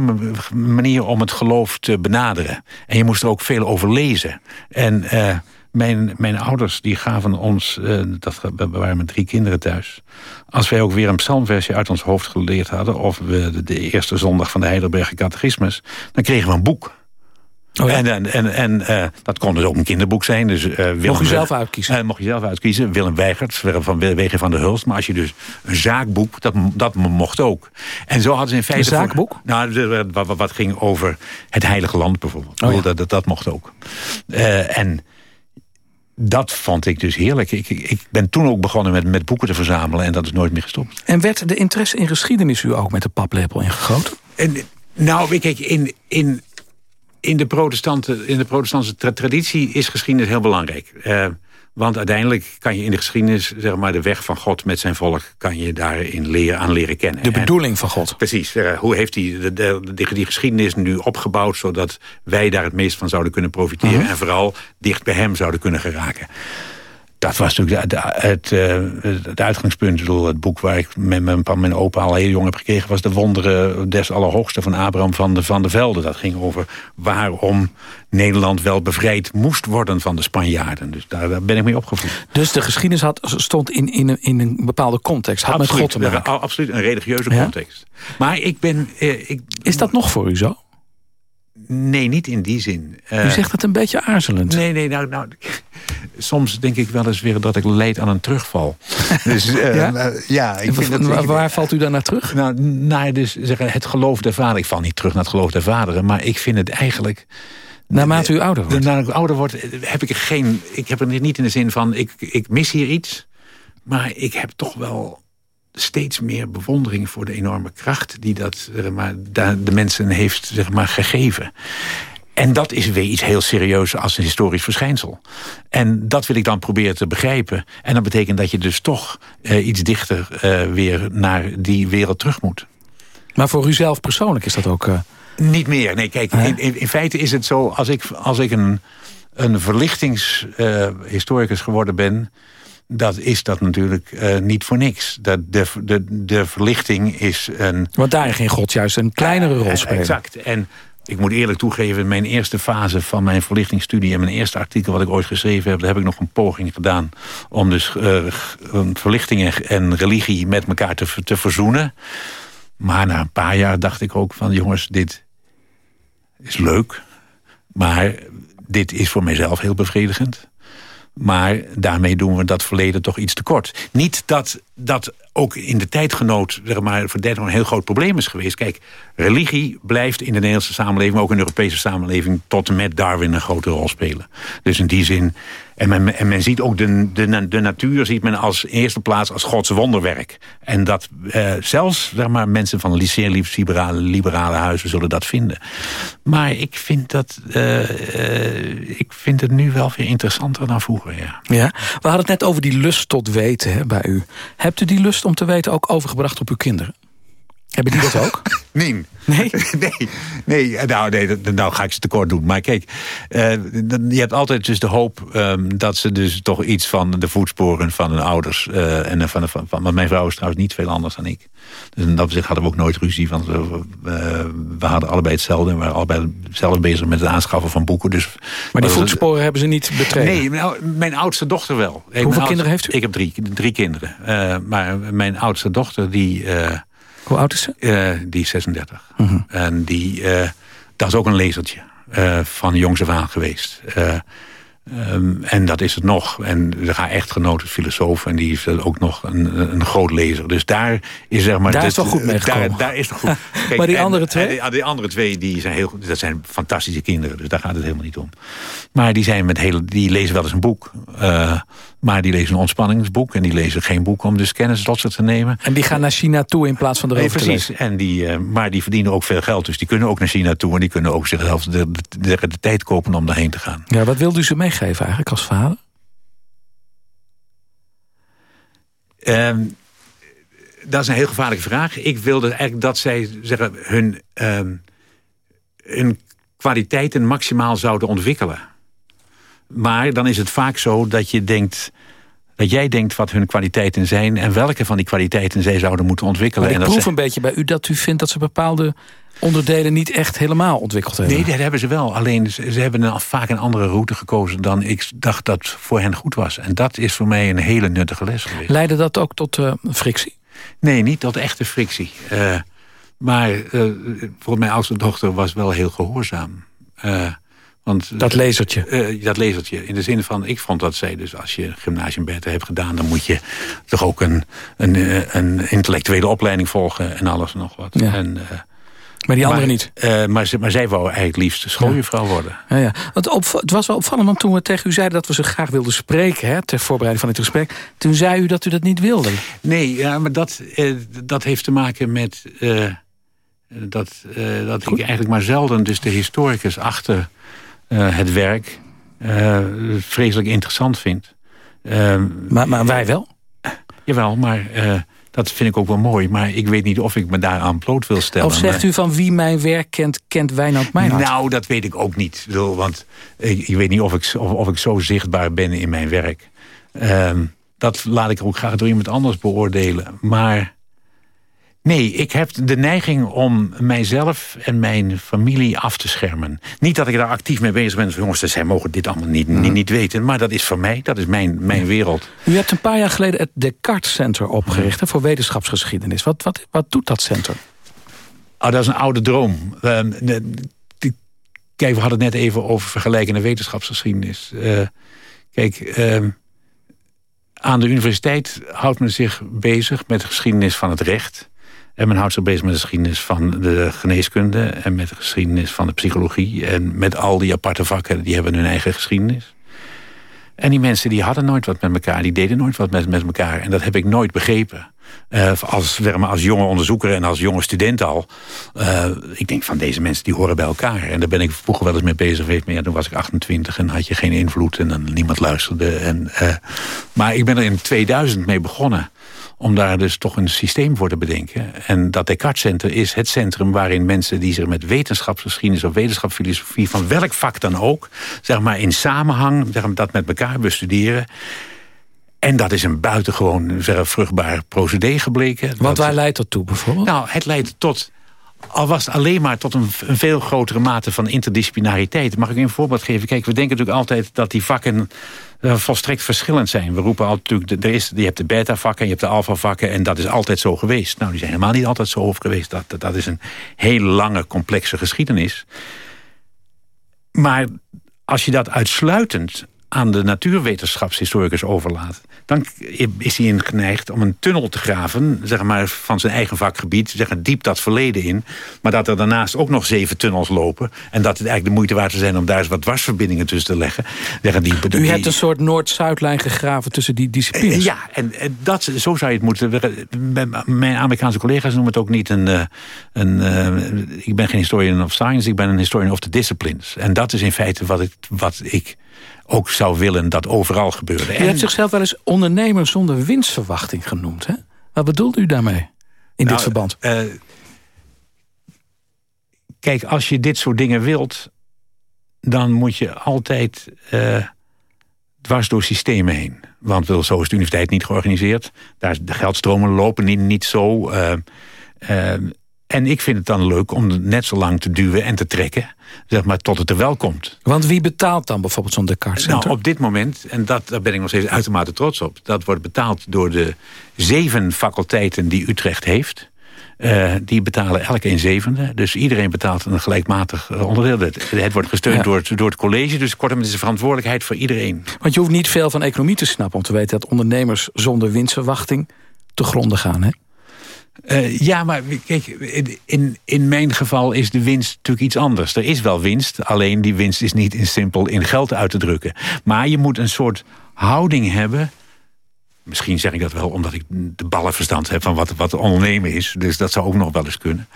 manier om het geloof te benaderen. En je moest er ook veel over lezen. En mijn, mijn ouders die gaven ons, uh, dat, we waren met drie kinderen thuis... als wij ook weer een psalmversie uit ons hoofd geleerd hadden... of we de, de eerste zondag van de Heidelberger Catechismus... dan kregen we een boek. Oh ja. En, en, en, en uh, dat kon dus ook een kinderboek zijn. Dus, uh, Willem, mocht je zelf uitkiezen? Uh, mocht je zelf uitkiezen. Willem Weigert, van Wegen van de Hulst. Maar als je dus een zaakboek, dat, dat mocht ook. En zo hadden ze in feite... Een zaakboek? Voor, nou, wat, wat, ging over het Heilige Land bijvoorbeeld. Oh ja. dat, dat, dat, mocht ook. en dat vond ik dus heerlijk. Ik, ik, ben toen ook begonnen met, met boeken te verzamelen... en dat is nooit meer gestopt. En werd de interesse in geschiedenis u ook met de paplepel ingegoten? En, nou, kijk, in, in, in, de protestante, in de protestantse traditie is geschiedenis heel belangrijk. Uh, want uiteindelijk kan je in de geschiedenis, zeg maar, de weg van God met zijn volk, kan je daarin leren, aan leren kennen. De bedoeling van God. Precies. hoe heeft hij de, de, die geschiedenis nu opgebouwd, zodat wij daar het meest van zouden kunnen profiteren. Mhm. En vooral dicht bij hem zouden kunnen geraken dat was natuurlijk de, het, uh, het uitgangspunt. Bedoel, het boek waar ik met mijn, van mijn opa al heel jong heb gekregen... was De Wonderen des Allerhoogste van Abraham van de, van de Velde. Dat ging over waarom Nederland wel bevrijd moest worden van de Spanjaarden. Dus daar, daar ben ik mee opgevoed. Dus de geschiedenis had, stond in, in, een, in een bepaalde context. Had absoluut, met God te maken. Absoluut, een religieuze context. Maar ik ben... Eh, ik, Is dat nog voor u zo? Nee, niet in die zin. U zegt het een beetje aarzelend. Nee, nee, nou, nou, *laughs* soms denk ik wel eens weer dat ik leid aan een terugval. *laughs* dus, uh, ja? ja ik vind dat, waar, valt u dan naar terug? Nou, naar dus, zeggen, het geloof der vader. Ik val niet terug naar het geloof der vaderen, maar ik vind het eigenlijk... Naarmate u ouder wordt? Naarmate ik ouder word, heb ik geen... Ik heb er niet in de zin van, ik, ik mis hier iets. Maar ik heb toch wel steeds meer bewondering voor de enorme kracht... die dat zeg maar, de mensen heeft zeg maar, gegeven. En dat is weer iets heel serieus als een historisch verschijnsel. En dat wil ik dan proberen te begrijpen. En dat betekent dat je dus toch uh, iets dichter uh, weer naar die wereld terug moet. Maar voor u zelf persoonlijk is dat ook... Uh... Niet meer. Nee, kijk, in, in, in, feite is het zo... als ik, als ik een, een verlichtingshistoricus geworden ben dat is dat natuurlijk uh, niet voor niks. Dat de, de, de verlichting is een... Want daar ging God juist een kleinere rol spelen. Exact. En ik moet eerlijk toegeven, in mijn eerste fase van mijn verlichtingsstudie... en mijn eerste artikel wat ik ooit geschreven heb... daar heb ik nog een poging gedaan om dus uh, verlichting en religie met elkaar te, te verzoenen. Maar na een paar jaar dacht ik ook van... jongens, dit is leuk, maar dit is voor mijzelf heel bevredigend. Maar daarmee doen we dat verleden toch iets tekort. Niet dat dat ook in de tijdgenoot zeg maar, voor een heel groot probleem is geweest. Kijk, religie blijft in de Nederlandse samenleving... ook in de Europese samenleving tot en met Darwin een grote rol spelen. Dus in die zin... En men, en men ziet ook de, de, de natuur ziet men als eerste plaats als Gods wonderwerk. En dat eh, zelfs zeg maar, mensen van zeer liberale, huizen zullen dat vinden. Maar ik vind, dat, uh, uh, ik vind het nu wel weer interessanter dan vroeger. Ja. Ja, we hadden het net over die lust tot weten hè, bij u. Hebt u die lust om te weten ook overgebracht op uw kinderen? Hebben die dat ook? *laughs* *laughs* nee. Nee? nee, nee, nou, nee, nou ga ik ze tekort doen. Maar kijk, uh, je hebt altijd dus de hoop um, dat ze dus toch iets van de voetsporen van hun ouders... Uh, en van, van, van, van, mijn vrouw is trouwens niet veel anders dan ik. Dus in dat opzicht hadden we ook nooit ruzie. Want we, uh, we hadden allebei hetzelfde. We waren allebei zelf bezig met het aanschaffen van boeken. Dus, maar die voetsporen hebben ze niet betreden? Nee, nou, mijn oudste dochter wel. Hoeveel oudste, kinderen heeft u? Ik heb drie, drie kinderen. maar mijn oudste dochter die... Hoe oud is ze? Uh, die is 36. Uh -huh. En die, uh, dat is ook een lezertje uh, van jongs af aan geweest. Um, en dat is het nog. En er gaat echt genoten filosoof. En die is ook nog een, een groot lezer. Dus daar is zeg maar... Daar dit, is wel goed mee daar, daar, is het goed. *laughs* Kijk, maar die en, andere twee? En, die andere twee, die zijn heel, dat zijn fantastische kinderen. Dus daar gaat het helemaal niet om. Maar die, zijn met hele, die lezen wel eens een boek. Maar die lezen een ontspanningsboek. En die lezen geen boek om dus kennis tot zich te nemen. En die gaan naar China toe in plaats van de nee, Precies. En die, uh, maar die verdienen ook veel geld. Dus die kunnen ook naar China toe. En die kunnen ook zichzelf de, de, de, de tijd kopen om daarheen te gaan. Ja, wat wilde u ze meegeven eigenlijk als vader? Um, dat is een heel gevaarlijke vraag. Ik wilde eigenlijk dat zij zeggen, hun, ehm, hun kwaliteiten maximaal zouden ontwikkelen. Maar dan is het vaak zo dat je denkt dat jij denkt wat hun kwaliteiten zijn... en welke van die kwaliteiten zij zouden moeten ontwikkelen. Maar ik en proef ze- een beetje bij u dat u vindt dat ze bepaalde onderdelen niet echt helemaal ontwikkeld hebben. Nee, dat hebben ze wel. Alleen ze, hebben een, vaak een andere route gekozen dan ik dacht dat voor hen goed was. En dat is voor mij een hele nuttige les geweest. Leidde dat ook tot eh, frictie? Nee, niet tot echte frictie. Eh, maar eh, volgens mij oudste dochter was wel heel gehoorzaam. Eh, want, Dat lasertje. Eh, dat lasertje. In de zin van, ik vond dat zij dus als je gymnasiumbeter hebt gedaan... dan moet je toch ook een, een, eh, een intellectuele opleiding volgen en alles en nog wat. Ja. En, eh, Maar die andere maar, niet. eh, maar, zij wou eigenlijk liefst schooljuffrouw worden. Ja, ja. Want op, het was wel opvallend, want toen we tegen u zeiden... dat we ze graag wilden spreken, hè, ter voorbereiding van dit gesprek... toen zei u dat u dat niet wilde. Nee, ja, maar dat, eh, dat heeft te maken met... eh, dat, eh, dat ik eigenlijk maar zelden dus de historicus achter eh, het werk... eh, vreselijk interessant vind. Eh, Maar, maar wij wel? Jawel, maar eh, dat vind ik ook wel mooi. Maar ik weet niet of ik me daaraan bloot wil stellen. Of zegt u van wie mijn werk kent, kent Wijnand Meijnhard? Nou, dat weet ik ook niet. Want ik, ik weet niet of ik, of, of ik zo zichtbaar ben in mijn werk. Ehm, dat laat ik ook graag door iemand anders beoordelen. Maar nee, ik heb de neiging om mijzelf en mijn familie af te schermen. Niet dat ik daar actief mee bezig ben. Jongens, zij mogen dit allemaal niet, niet, niet weten. Maar dat is voor mij, dat is mijn, mijn wereld. U hebt een paar jaar geleden het Descartes Center opgericht... hè, voor wetenschapsgeschiedenis. Wat, wat, wat doet dat center? Oh, dat is een oude droom. Ehm, kijk, we hadden het net even over vergelijkende wetenschapsgeschiedenis. Eh, kijk, ehm, aan de universiteit houdt men zich bezig met de geschiedenis van het recht. En men houdt zich bezig met de geschiedenis van de geneeskunde... en met de geschiedenis van de psychologie. En met al die aparte vakken, die hebben hun eigen geschiedenis. En die mensen die hadden nooit wat met elkaar. Die deden nooit wat met, met elkaar. En dat heb ik nooit begrepen. Eh, als, als jonge onderzoeker en als jonge student al. Eh, ik denk van deze mensen die horen bij elkaar. En daar ben ik vroeger wel eens mee bezig geweest. Maar ja, toen was ik 28 en had je geen invloed. En dan niemand luisterde. En, eh, maar ik ben er in 2000 mee begonnen. Om daar dus toch een systeem voor te bedenken. En dat Descartes Center is het centrum waarin mensen die zich met wetenschapsgeschiedenis of wetenschapsfilosofie van welk vak dan ook, zeg maar in samenhang, zeg maar, dat met elkaar bestuderen. En dat is een buitengewoon zeg, vruchtbaar procedé gebleken. Want Dat- waar leidt dat toe bijvoorbeeld? nou, het leidt tot, al was het alleen maar tot een, een veel grotere mate van interdisciplinariteit. Mag ik een voorbeeld geven? Kijk, we denken natuurlijk altijd dat die vakken volstrekt verschillend zijn. We roepen altijd natuurlijk, er is, je hebt de beta-vakken en je hebt de alpha-vakken... en dat is altijd zo geweest. Nou, die zijn helemaal niet altijd zo geweest. Dat, dat, is een hele lange, complexe geschiedenis. Maar als je dat uitsluitend aan de natuurwetenschapshistoricus overlaat... dan is hij geneigd om een tunnel te graven... Zeg maar, van zijn eigen vakgebied, zeg maar, diep dat verleden in... maar dat er daarnaast ook nog zeven tunnels lopen... en dat het eigenlijk de moeite waard zou zijn om daar eens wat dwarsverbindingen tussen te leggen. Zeg maar, die, U die- hebt een soort Noord-Zuidlijn gegraven tussen die disciplines. Ja, en, en dat, zo zou je het moeten... Mijn Amerikaanse collega's noemen het ook niet een... eh, een eh, ik ben geen historian of science, ik ben een historian of the disciplines. En dat is in feite wat ik, wat ik ook zou willen dat overal gebeurde. U En- hebt zichzelf wel eens ondernemer zonder winstverwachting genoemd. Hè? Wat bedoelt u daarmee in dit Nou, verband? eh, kijk, als je dit soort dingen wilt... dan moet je altijd eh, dwars door systemen heen. Want wel, zo is de universiteit niet georganiseerd. Daar de geldstromen lopen niet, niet zo. eh, en ik vind het dan leuk om het net zo lang te duwen en te trekken... Zeg maar, tot het er wel komt. Want wie betaalt dan bijvoorbeeld zo'n Descartes? Nou, op dit moment, en dat, daar ben ik nog steeds uitermate trots op... dat wordt betaald door de zeven faculteiten die Utrecht heeft... Eh, die betalen elk een zevende. Dus iedereen betaalt een gelijkmatig eh, onderdeel. Het, het wordt gesteund Ja. door, het, door het college. Dus kortom, het is een verantwoordelijkheid voor iedereen. Want je hoeft niet veel van economie te snappen... om te weten dat ondernemers zonder winstverwachting te gronden gaan. Hè? Eh, ja, maar kijk, in- in, mijn geval is de winst natuurlijk iets anders. Er is wel winst, alleen die winst is niet in simpel in geld uit te drukken. Maar je moet een soort houding hebben... Misschien zeg ik dat wel omdat ik de ballenverstand heb van wat, wat ondernemen is. Dus dat zou ook nog wel eens kunnen.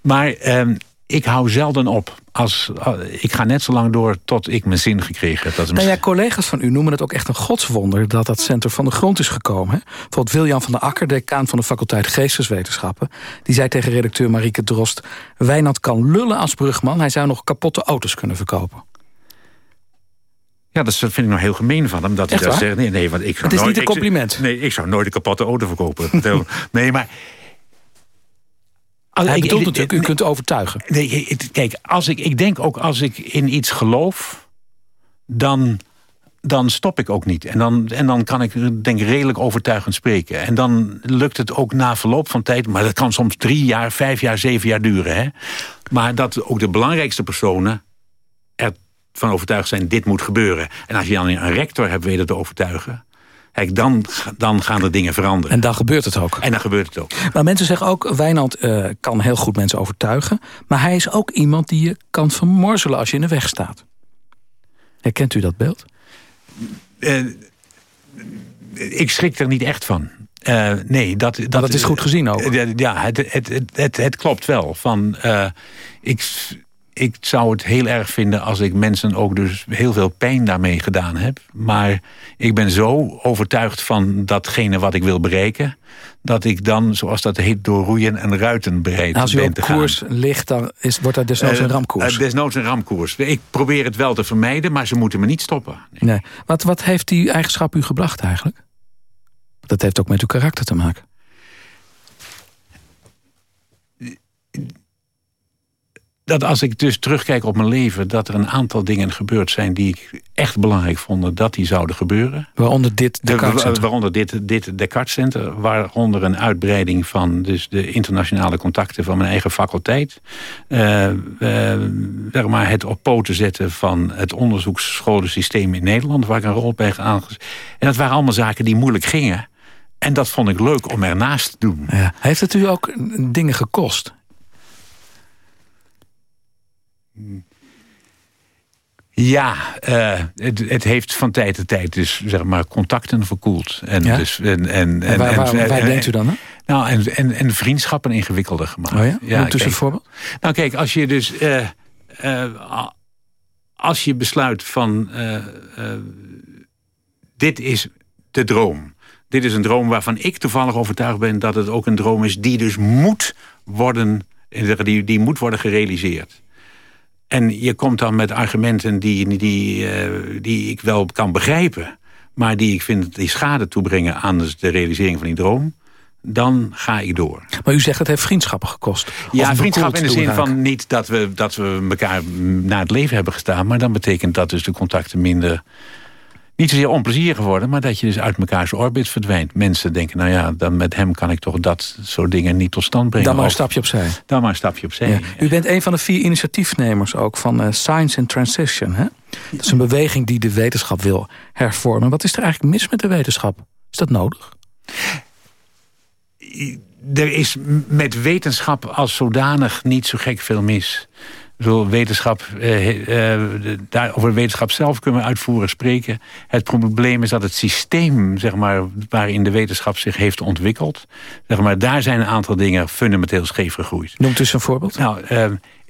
Maar ehm, ik hou zelden op. Als, ik ga net zo lang door tot ik mijn zin gekregen heb. Dat nou ja, collega's van u noemen het ook echt een godswonder... dat dat centrum van de grond is gekomen. Hè? Bijvoorbeeld Wiljan van der Akker, decaan van de faculteit Geesteswetenschappen... die zei tegen redacteur Marieke Drost... Wijnand kan lullen als brugman, hij zou nog kapotte auto's kunnen verkopen. Ja, dat vind ik nog heel gemeen van hem. Dat hij dat zegt. Nee, nee, want ik zou het is nooit, niet een compliment. Ik, nee, ik zou nooit een kapotte auto verkopen. *laughs* nee, maar hij bedoelt natuurlijk, u kunt overtuigen. Nee, kijk, als ik, ik denk ook als ik in iets geloof... dan, dan stop ik ook niet. En dan, en dan kan ik denk redelijk overtuigend spreken. En dan lukt het ook na verloop van tijd... maar dat kan soms drie jaar, vijf jaar, zeven jaar duren. Hè? Maar dat ook de belangrijkste personen ervan overtuigd zijn... dit moet gebeuren. En als je dan een rector hebt weten te overtuigen... Kijk, dan, dan gaan de dingen veranderen. En dan gebeurt het ook. En dan gebeurt het ook. Maar mensen zeggen ook, Wijnand uh, kan heel goed mensen overtuigen. Maar hij is ook iemand die je kan vermorzelen als je in de weg staat. Herkent u dat beeld? Uh, ik schrik er niet echt van. Uh, nee, dat, dat, dat is goed gezien ook. ja, het, het, het, het, het klopt wel. Van, ik, ik zou het heel erg vinden als ik mensen ook dus heel veel pijn daarmee gedaan heb. Maar ik ben zo overtuigd van datgene wat ik wil bereiken... dat ik dan, zoals dat heet, door roeien en ruiten bereid Als u op koers ligt, dan is, wordt dat desnoods een eh, ramkoers. Uh, desnoods een ramkoers. Ik probeer het wel te vermijden, maar ze moeten me niet stoppen. Nee. Wat, wat heeft die eigenschap u gebracht eigenlijk? Dat heeft ook met uw karakter te maken. Dat als ik dus terugkijk op mijn leven... dat er een aantal dingen gebeurd zijn die ik echt belangrijk vond... dat die zouden gebeuren. Waaronder dit Descartes Center. Waaronder dit, dit Descartes Center. Waaronder een uitbreiding van dus de internationale contacten... van mijn eigen faculteit. Uh, uh, maar het op poten zetten van het onderzoeksscholensysteem in Nederland... waar ik een rol bij aangezet. En dat waren allemaal zaken die moeilijk gingen... En dat vond ik leuk om ernaast te doen. Ja. Heeft het u ook dingen gekost? Ja, uh, het, het, heeft van tijd tot tijd dus zeg maar contacten verkoeld. En, ja? dus, en, en, en, waar, waar, waar denkt u dan aan? Nou, en, en, en vriendschappen ingewikkelder gemaakt. Oh ja? ja tussen voorbeeld? Nou kijk, als je dus... Uh, uh, als je besluit van... dit is de droom. Dit is een droom waarvan ik toevallig overtuigd ben... dat het ook een droom is die dus moet worden... die, die moet worden gerealiseerd. En je komt dan met argumenten die, die, uh, die ik wel kan begrijpen... maar die ik vind die schade toebrengen aan de realisering van die droom... dan ga ik door. Maar u zegt het heeft vriendschappen gekost. Ja, vriendschap in de zin van niet dat we, dat we elkaar naar het leven hebben gestaan... maar dan betekent dat dus de contacten minder niet zozeer onplezierig geworden, maar dat je dus uit mekaars orbit verdwijnt. Mensen denken, nou ja, dan met hem kan ik toch dat soort dingen niet tot stand brengen. Dan maar een stapje opzij. Dan maar een stapje opzij. Ja. U bent een van de vier initiatiefnemers ook van uh, Science and Transition. Hè? Dat is een beweging die de wetenschap wil hervormen. Wat is er eigenlijk mis met de wetenschap? Is dat nodig? Er is met wetenschap als zodanig niet zo gek veel mis wetenschap, eh, eh, daar, over wetenschap zelf kunnen we uitvoeren spreken. Het probleem is dat het systeem zeg maar, waarin de wetenschap zich heeft ontwikkeld... Zeg maar, daar zijn een aantal dingen fundamenteel scheef gegroeid. Noemt dus een voorbeeld. Nou, uh,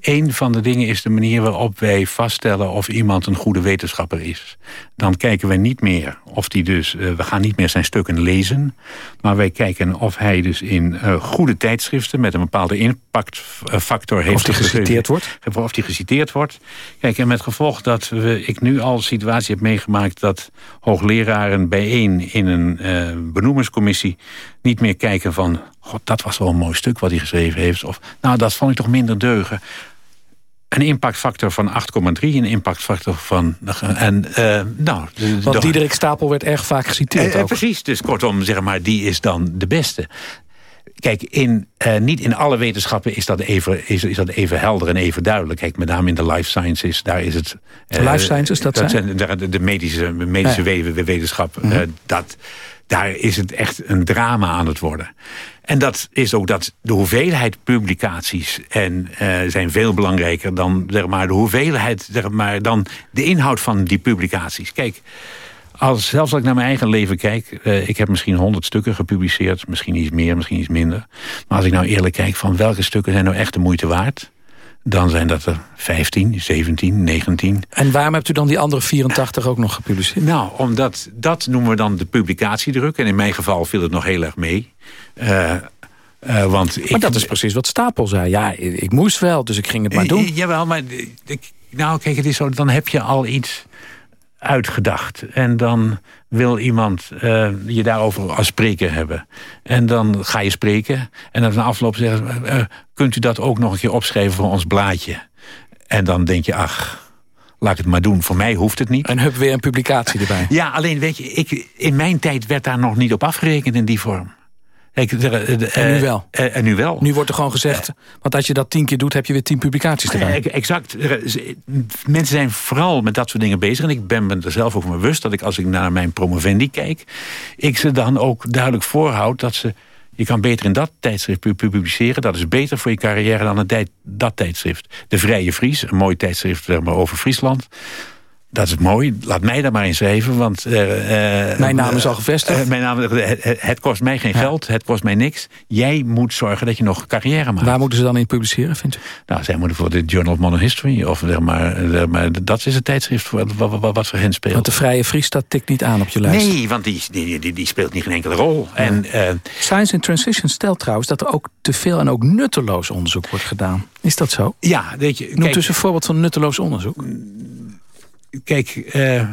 een van de dingen is de manier waarop wij vaststellen of iemand een goede wetenschapper is. Dan kijken wij niet meer of die dus, uh, we gaan niet meer zijn stukken lezen, maar wij kijken of hij dus in uh, goede tijdschriften met een bepaalde impactfactor heeft. Of die geciteerd wordt? Of die geciteerd wordt. Kijk, en met gevolg dat we, ik nu al een situatie heb meegemaakt dat hoogleraren bijeen in een uh, benoemingscommissie niet meer kijken van... God, dat was wel een mooi stuk wat hij geschreven heeft. Of, nou, dat vond ik toch minder deugen. Een impactfactor van 8,3, een impactfactor van... En, uh, nou, Want Diederik Stapel werd erg vaak geciteerd uh, Precies, dus kortom, zeg maar, die is dan de beste. Kijk, in, uh, niet in alle wetenschappen is dat, even, is, is dat even helder en even duidelijk. Kijk, met name in de life sciences, daar is het... Uh, life sciences, dat, dat zijn? de, de, medische, medische ja. wetenschap. Mm -hmm. dat, daar is het echt een drama aan het worden. En dat is ook dat de hoeveelheid publicaties en, zijn veel belangrijker dan zeg maar, de hoeveelheid, zeg maar, dan de inhoud van die publicaties. Kijk, als, zelfs als ik naar mijn eigen leven kijk... Uh, ik heb misschien honderd stukken gepubliceerd. Misschien iets meer, misschien iets minder. Maar als ik nou eerlijk kijk van welke stukken zijn nou echt de moeite waard... dan zijn dat er 15, 17, 19. En waarom hebt u dan die andere 84 ook nog gepubliceerd? Nou, omdat dat noemen we dan de publicatiedruk. En in mijn geval viel het nog heel erg mee. Uh, uh, want maar dat is precies wat Stapel zei. Ja, ik moest wel, dus ik ging het maar doen. Jawel, maar ik, nou kijk, het is zo, dan heb je al iets uitgedacht. En dan wil iemand uh, je daarover als spreker hebben. En dan ga je spreken. En dan na afloop zeggen uh, kunt u dat ook nog een keer opschrijven voor ons blaadje? En dan denk je, ach, laat ik het maar doen. Voor mij hoeft het niet. En heb weer een publicatie erbij. Ja, alleen weet je, ik, in mijn tijd werd daar nog niet op afgerekend in die vorm. En nu wel. En nu wel. Nu wordt er gewoon gezegd, want als je dat tien keer doet... heb je weer tien publicaties erbij. Exact. Mensen zijn vooral met dat soort dingen bezig. En ik ben me er zelf ook van bewust dat ik als ik naar mijn promovendi kijk... ik ze dan ook duidelijk voorhoud dat ze... Je kan beter in dat tijdschrift publiceren. Dat is beter voor je carrière dan het dat tijdschrift. De Vrije Fries, een mooi tijdschrift over Friesland dat is mooi. Laat mij daar maar inschrijven. Want, uh, mijn naam is al gevestigd. Uh, mijn naam, het, het, kost mij geen geld. Het kost mij niks. Jij moet zorgen dat je nog carrière maakt. Waar moeten ze dan in publiceren, vindt u? Nou, zij moeten voor de Journal of Modern History. Of zeg maar, maar dat is het tijdschrift wat, wat, wat, voor hen speelt. Want de Vrije Fries, dat tikt niet aan op je lijst. Nee, want die, die, die, die speelt niet geen enkele rol. Ja. En, Science in Transition stelt trouwens dat er ook te veel en ook nutteloos onderzoek wordt gedaan. Is dat zo? Ja, weet je. Noem kijk, dus een voorbeeld van nutteloos onderzoek kijk, uh,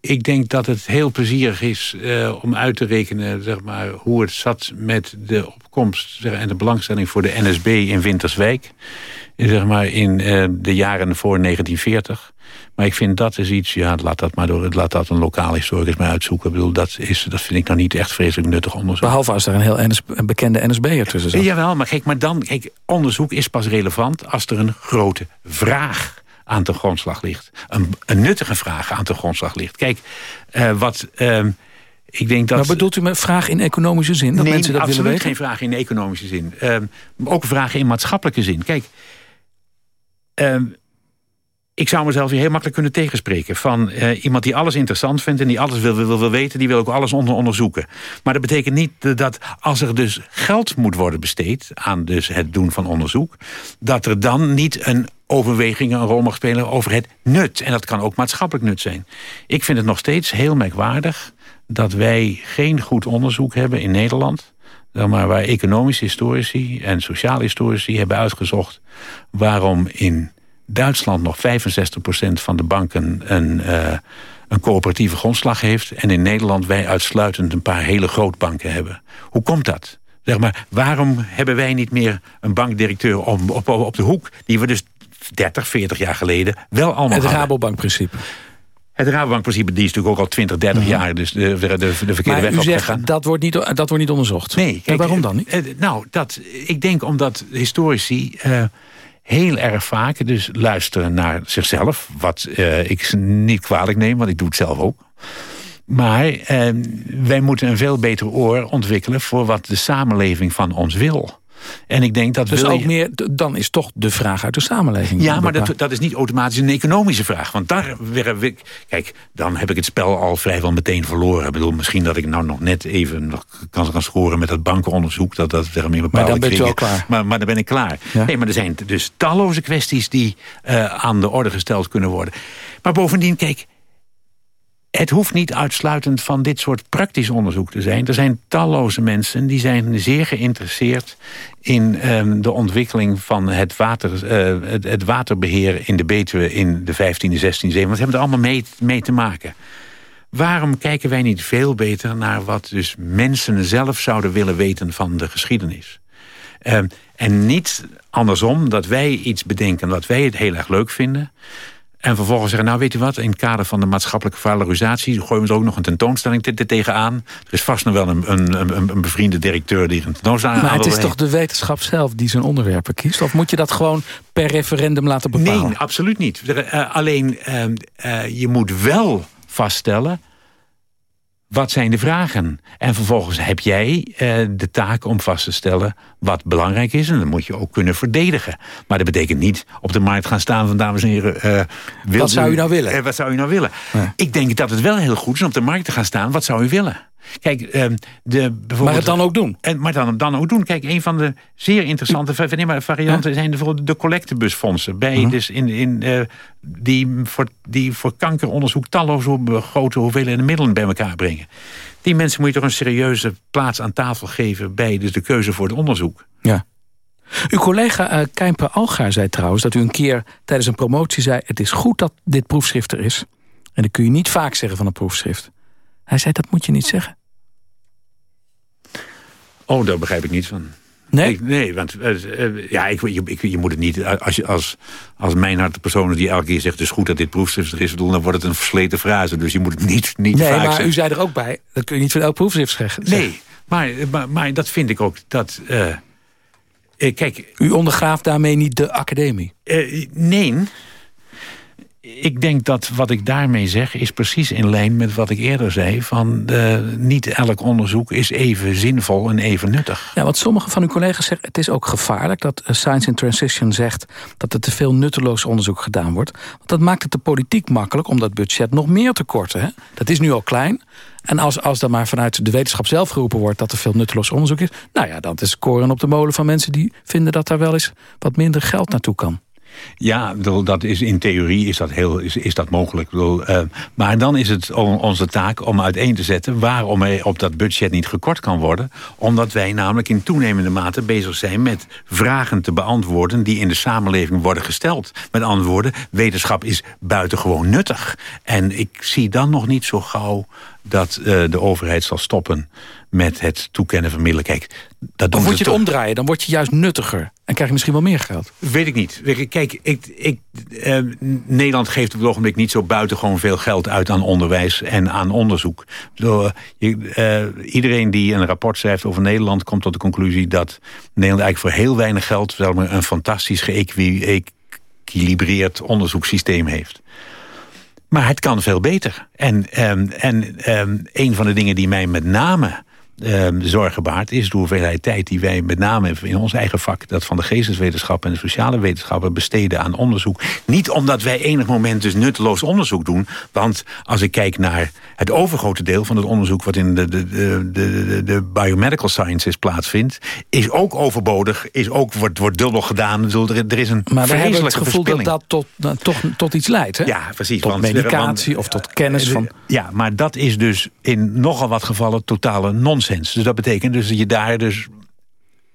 ik denk dat het heel plezierig is uh, om uit te rekenen zeg maar, hoe het zat met de opkomst zeg, en de belangstelling voor de NSB in Winterswijk. Zeg maar, in uh, de jaren voor 1940. Maar ik vind dat is iets, ja, laat dat maar door, laat dat een lokaal historicus maar uitzoeken. Ik bedoel, dat, is, dat vind ik nou niet echt vreselijk nuttig onderzoek. Behalve als er een heel NS, een bekende NSB'er tussen zit. Jawel, maar kijk, maar dan, kijk, onderzoek is pas relevant als er een grote vraag aan de grondslag ligt. Een, een nuttige vraag aan de grondslag ligt. Kijk, uh, wat... Uh, ik denk dat... Maar bedoelt u met vraag in economische zin? Dat nee, mensen dat absoluut willen geen vraag in economische zin. Uh, ook vragen in maatschappelijke zin. Kijk, ehm, ik zou mezelf hier heel makkelijk kunnen tegenspreken. Van uh, iemand die alles interessant vindt en die alles wil, wil, wil weten... die wil ook alles onder onderzoeken. Maar dat betekent niet dat als er dus geld moet worden besteed... aan dus het doen van onderzoek... dat er dan niet een overweging een rol mag spelen over het nut. En dat kan ook maatschappelijk nut zijn. Ik vind het nog steeds heel merkwaardig... dat wij geen goed onderzoek hebben in Nederland... maar waar economische historici en sociale historici hebben uitgezocht... waarom in Duitsland nog 65% van de banken een, uh, een coöperatieve grondslag heeft... en in Nederland wij uitsluitend een paar hele grootbanken hebben. Hoe komt dat? Zeg maar, waarom hebben wij niet meer een bankdirecteur op, op de hoek... die we dus 30, 40 jaar geleden wel allemaal Het Rabobankprincipe. Het Rabobankprincipe die is natuurlijk ook al 20, 30 mm -hmm. jaar dus de, de, de, de verkeerde maar weg u zegt, dat wordt, niet, dat wordt niet onderzocht. Nee. Kijk, waarom dan niet? Uh, nou, dat, ik denk omdat historici... Uh, heel erg vaak dus luisteren naar zichzelf. Wat uh, ik niet kwalijk neem, want ik doe het zelf ook. Maar uh, wij moeten een veel beter oor ontwikkelen... voor wat de samenleving van ons wil. En ik denk dat dus wil ook je... meer, dan is toch de vraag uit de samenleving. Ja, maar dat, dat is niet automatisch een economische vraag. Want daar kijk, dan heb ik het spel al vrijwel meteen verloren. Ik bedoel, misschien dat ik nou nog net even nog kan, kan scoren met dat bankenonderzoek. Dat, dat zeg maar, bepaalde maar dan ben je klaar. Maar, maar dan ben ik klaar. Ja? Nee, maar er zijn dus talloze kwesties die uh, aan de orde gesteld kunnen worden. Maar bovendien, kijk, het hoeft niet uitsluitend van dit soort praktisch onderzoek te zijn. Er zijn talloze mensen die zijn zeer geïnteresseerd... in um, de ontwikkeling van het, water, uh, het, waterbeheer in de Betuwe in de 15e, 16e, 17e. Want ze hebben er allemaal mee, mee te maken. Waarom kijken wij niet veel beter naar wat dus mensen zelf zouden willen weten van de geschiedenis? Um, en niet andersom, dat wij iets bedenken wat wij het heel erg leuk vinden... En vervolgens zeggen, nou weet u wat, in het kader van de maatschappelijke valorisatie... gooien we er ook nog een tentoonstelling te, tegenaan. Er is vast nog wel een, een, een, een bevriende directeur die een tentoonstelling Maar het is toch de wetenschap zelf die zijn onderwerpen kiest? Of moet je dat gewoon per referendum laten bepalen? Nee, absoluut niet. Uh, alleen, uh, uh, je moet wel vaststellen... Wat zijn de vragen? En vervolgens heb jij uh, de taak om vast te stellen wat belangrijk is. En dat moet je ook kunnen verdedigen. Maar dat betekent niet op de markt gaan staan van dames en heren. Uh, wat zou u nou willen? Wat zou u nou willen? Ja. Ik denk dat het wel heel goed is om op de markt te gaan staan. Wat zou u willen? Kijk, ehm, de, bijvoorbeeld, Maar het dan ook doen. En, maar dan, dan ook doen. Kijk, een van de zeer interessante varianten zijn bijvoorbeeld de collectebusfondsen. Bij, Mhm. dus in, in, eh, die, voor, die voor kankeronderzoek talloze grote hoeveelheden middelen bij elkaar brengen. Die mensen moet je toch een serieuze plaats aan tafel geven bij dus de keuze voor het onderzoek. Ja. Uw collega eh Kijmper Algaar zei trouwens dat u een keer tijdens een promotie zei... het is goed dat dit proefschrift er is. En dat kun je niet vaak zeggen van een proefschrift. Hij zei, dat moet je niet zeggen. Oh, daar begrijp ik niets van. Nee? Ik- nee, want eh, eh, ja, ik, je, ik- je moet het niet... Als, je, als, als mijn hart de persoon die elke keer zegt... het is goed dat dit proefschrift er is, dan wordt het een versleten frase. Dus je moet het niet, niet nee, vaak maar zeggen. u zei er ook bij... dat kun je niet van elk proefschrift zeggen. Nee, maar, maar, maar dat vind ik ook dat... eh, eh, kijk, U ondergraaft daarmee niet de academie. eh, nee. Ik denk dat wat ik daarmee zeg is precies in lijn met wat ik eerder zei... van eh, niet elk onderzoek is even zinvol en even nuttig. Ja, wat sommige van uw collega's zeggen, het is ook gevaarlijk... dat eh, Science in Transition zegt dat er te veel nutteloos onderzoek gedaan wordt. Want dat maakt het de politiek makkelijk om dat budget nog meer te korten. Hè? Dat is nu al klein. En als, als dan maar vanuit de wetenschap zelf geroepen wordt... dat er veel nutteloos onderzoek is... nou ja, dat is koren op de molen van mensen die vinden... dat daar wel eens wat minder geld naartoe kan. Ja, dat is, in theorie is dat, heel, is, is dat mogelijk. Bedoel, eh, maar dan is het on- onze taak om uiteen te zetten... waarom op dat budget niet gekort kan worden. Omdat wij namelijk in toenemende mate bezig zijn... met vragen te beantwoorden die in de samenleving worden gesteld. Met andere woorden, wetenschap is buitengewoon nuttig. En ik zie dan nog niet zo gauw dat eh, de overheid zal stoppen... met het toekennen van middelen. Kijk, dat doen Of ze moet je het toch- omdraaien, dan word je juist nuttiger. En krijg je misschien wel meer geld. Weet ik niet. Kijk, ik, ik, eh, Nederland geeft op het ogenblik niet zo buitengewoon veel geld uit aan onderwijs en aan onderzoek. Ik bedoel, je, eh, iedereen die een rapport schrijft over Nederland komt tot de conclusie dat Nederland eigenlijk voor heel weinig geld zeg maar, een fantastisch geëquilibreerd onderzoekssysteem heeft. Maar het kan veel beter. En, ehm, en ehm, een van de dingen die mij met name ehm, zorgen baart... is de hoeveelheid tijd die wij met name in ons eigen vak... dat van de geesteswetenschappen en de sociale wetenschappen besteden aan onderzoek. Niet omdat wij enig moment dus nutteloos onderzoek doen. Want als ik kijk naar het overgrote deel van het onderzoek... wat in de, de, de, de, de biomedical sciences plaatsvindt... is ook overbodig, is ook, wordt, wordt dubbel gedaan. Er, er is een Maar we hebben het gevoel dat dat tot, nou, toch tot iets leidt. Hè? Ja, precies. Tot want- medicatie want- of tot kennis van... Ja, maar dat is dus in nogal wat gevallen totale nonsens. Dus dat betekent dus dat je daar dus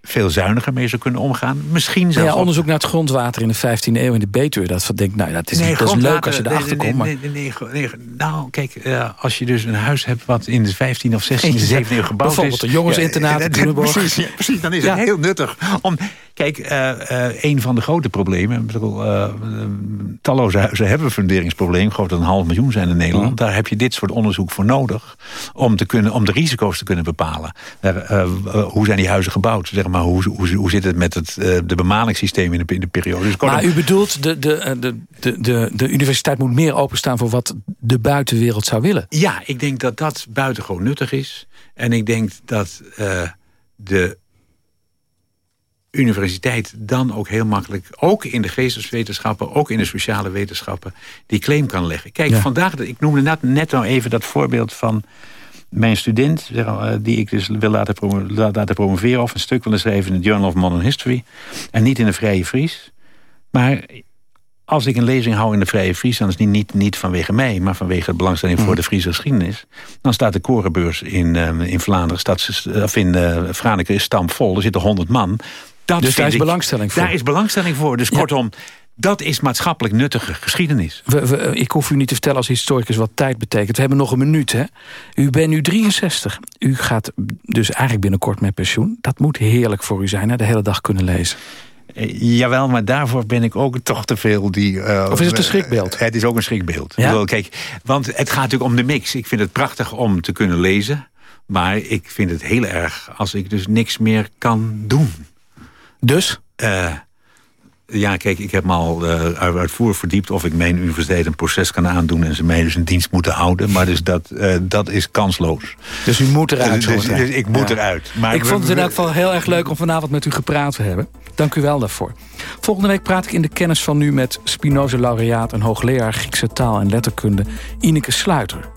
veel zuiniger mee zou kunnen omgaan. Misschien Nou zelfs ja, onderzoek naar het grondwater in de 15e eeuw in de Betuwe. Dat van denk, nou, dat is, Nee, dat is leuk als je erachter nee, komt. Nee, nee, nee, nee, nee, nou, kijk, eh, als je dus een huis hebt wat in de 15e of 16e, 17e eeuw gebouwd is... Bijvoorbeeld een jongensinternaat Ja, in *laughs* Doeneborg. Precies, ja, precies, dan is Ja. het heel nuttig. Om, kijk, eh, eh, een van de grote problemen... bedoel, eh, talloze huizen hebben funderingsprobleem. Ik geloof dat een half miljoen zijn in Nederland. Mhm. Daar heb je dit soort onderzoek voor nodig... om, te kunnen, om de risico's te kunnen bepalen. Hoe zijn die huizen gebouwd? Zeg maar, hoe, hoe, hoe zit het met het de bemalingssysteem in de, in de periode? Dus Maar u bedoelt, de, de, de, de, de, universiteit moet meer openstaan... voor wat de buitenwereld zou willen. Ja, ik denk dat dat buitengewoon nuttig is. En ik denk dat de universiteit dan ook heel makkelijk... ook in de geesteswetenschappen, ook in de sociale wetenschappen... die claim kan leggen. Kijk, Ja. vandaag, ik noemde net, net nou even dat voorbeeld van mijn student... eh, die ik dus wil laten, promo- la- laten promoveren... of een stuk willen schrijven in de Journal of Modern History... en niet in de Vrije Fries. Maar als ik een lezing hou in de Vrije Fries... dan is het niet, niet, vanwege mij, maar vanwege de belangstelling voor de Friese geschiedenis... dan staat de korenbeurs in, eh, in Vlaanderen, stads, of in uh, Franeker is stampvol. Er zitten honderd man. Dat Dus daar is ik- belangstelling voor. Daar is belangstelling voor. Dus Ja. kortom, dat is maatschappelijk nuttige geschiedenis. We, we- ik hoef u niet te vertellen als historicus wat tijd betekent. We hebben nog een minuut, hè? U bent nu 63. U gaat dus eigenlijk binnenkort met pensioen. Dat moet heerlijk voor u zijn, hè? De hele dag kunnen lezen. Eh, jawel, maar daarvoor ben ik ook toch te veel die... eh, Of is het een schrikbeeld? eh, het is ook een schrikbeeld. Ja? Ik bedoel, kijk, want het gaat natuurlijk om de mix. Ik vind het prachtig om te kunnen lezen. Maar ik vind het heel erg als ik dus niks meer kan doen. Dus? Eh, ja, kijk, ik heb me al eh, uit- uitvoerig verdiept... of ik mijn universiteit een proces kan aandoen... en ze mij dus in dienst moeten houden. Maar dus dat, eh, dat is kansloos. Dus u moet eruit. Dus- dus ik moet Ja. eruit. Maar ik vond het in elk geval heel erg leuk om vanavond met u gepraat te hebben. Dank u wel daarvoor. Volgende week praat ik in de kennis van nu met Spinoza-laureaat... en hoogleraar Griekse taal en letterkunde Ineke Sluiter.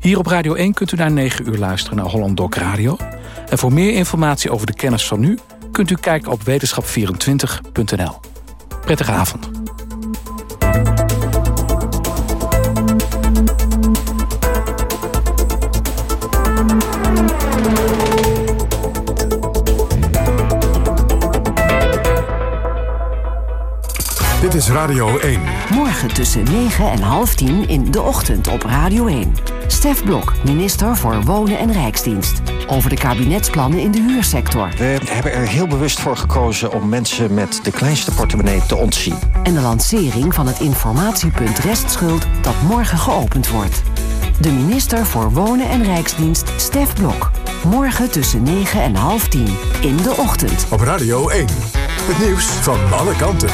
Hier op Radio 1 kunt u na 9 uur luisteren naar Holland Doc Radio. En voor meer informatie over de kennis van nu... kunt u kijken op wetenschap24.nl. Prettige avond. Dit is Radio 1. Morgen tussen 9 en half 10 in de ochtend op Radio 1. Stef Blok, minister voor Wonen en Rijksdienst. Over de kabinetsplannen in de huursector. We hebben er heel bewust voor gekozen om mensen met de kleinste portemonnee te ontzien. En de lancering van het informatiepunt restschuld dat morgen geopend wordt. De minister voor Wonen en Rijksdienst, Stef Blok. Morgen tussen 9 en half 10 in de ochtend. Op Radio 1. Het nieuws van alle kanten.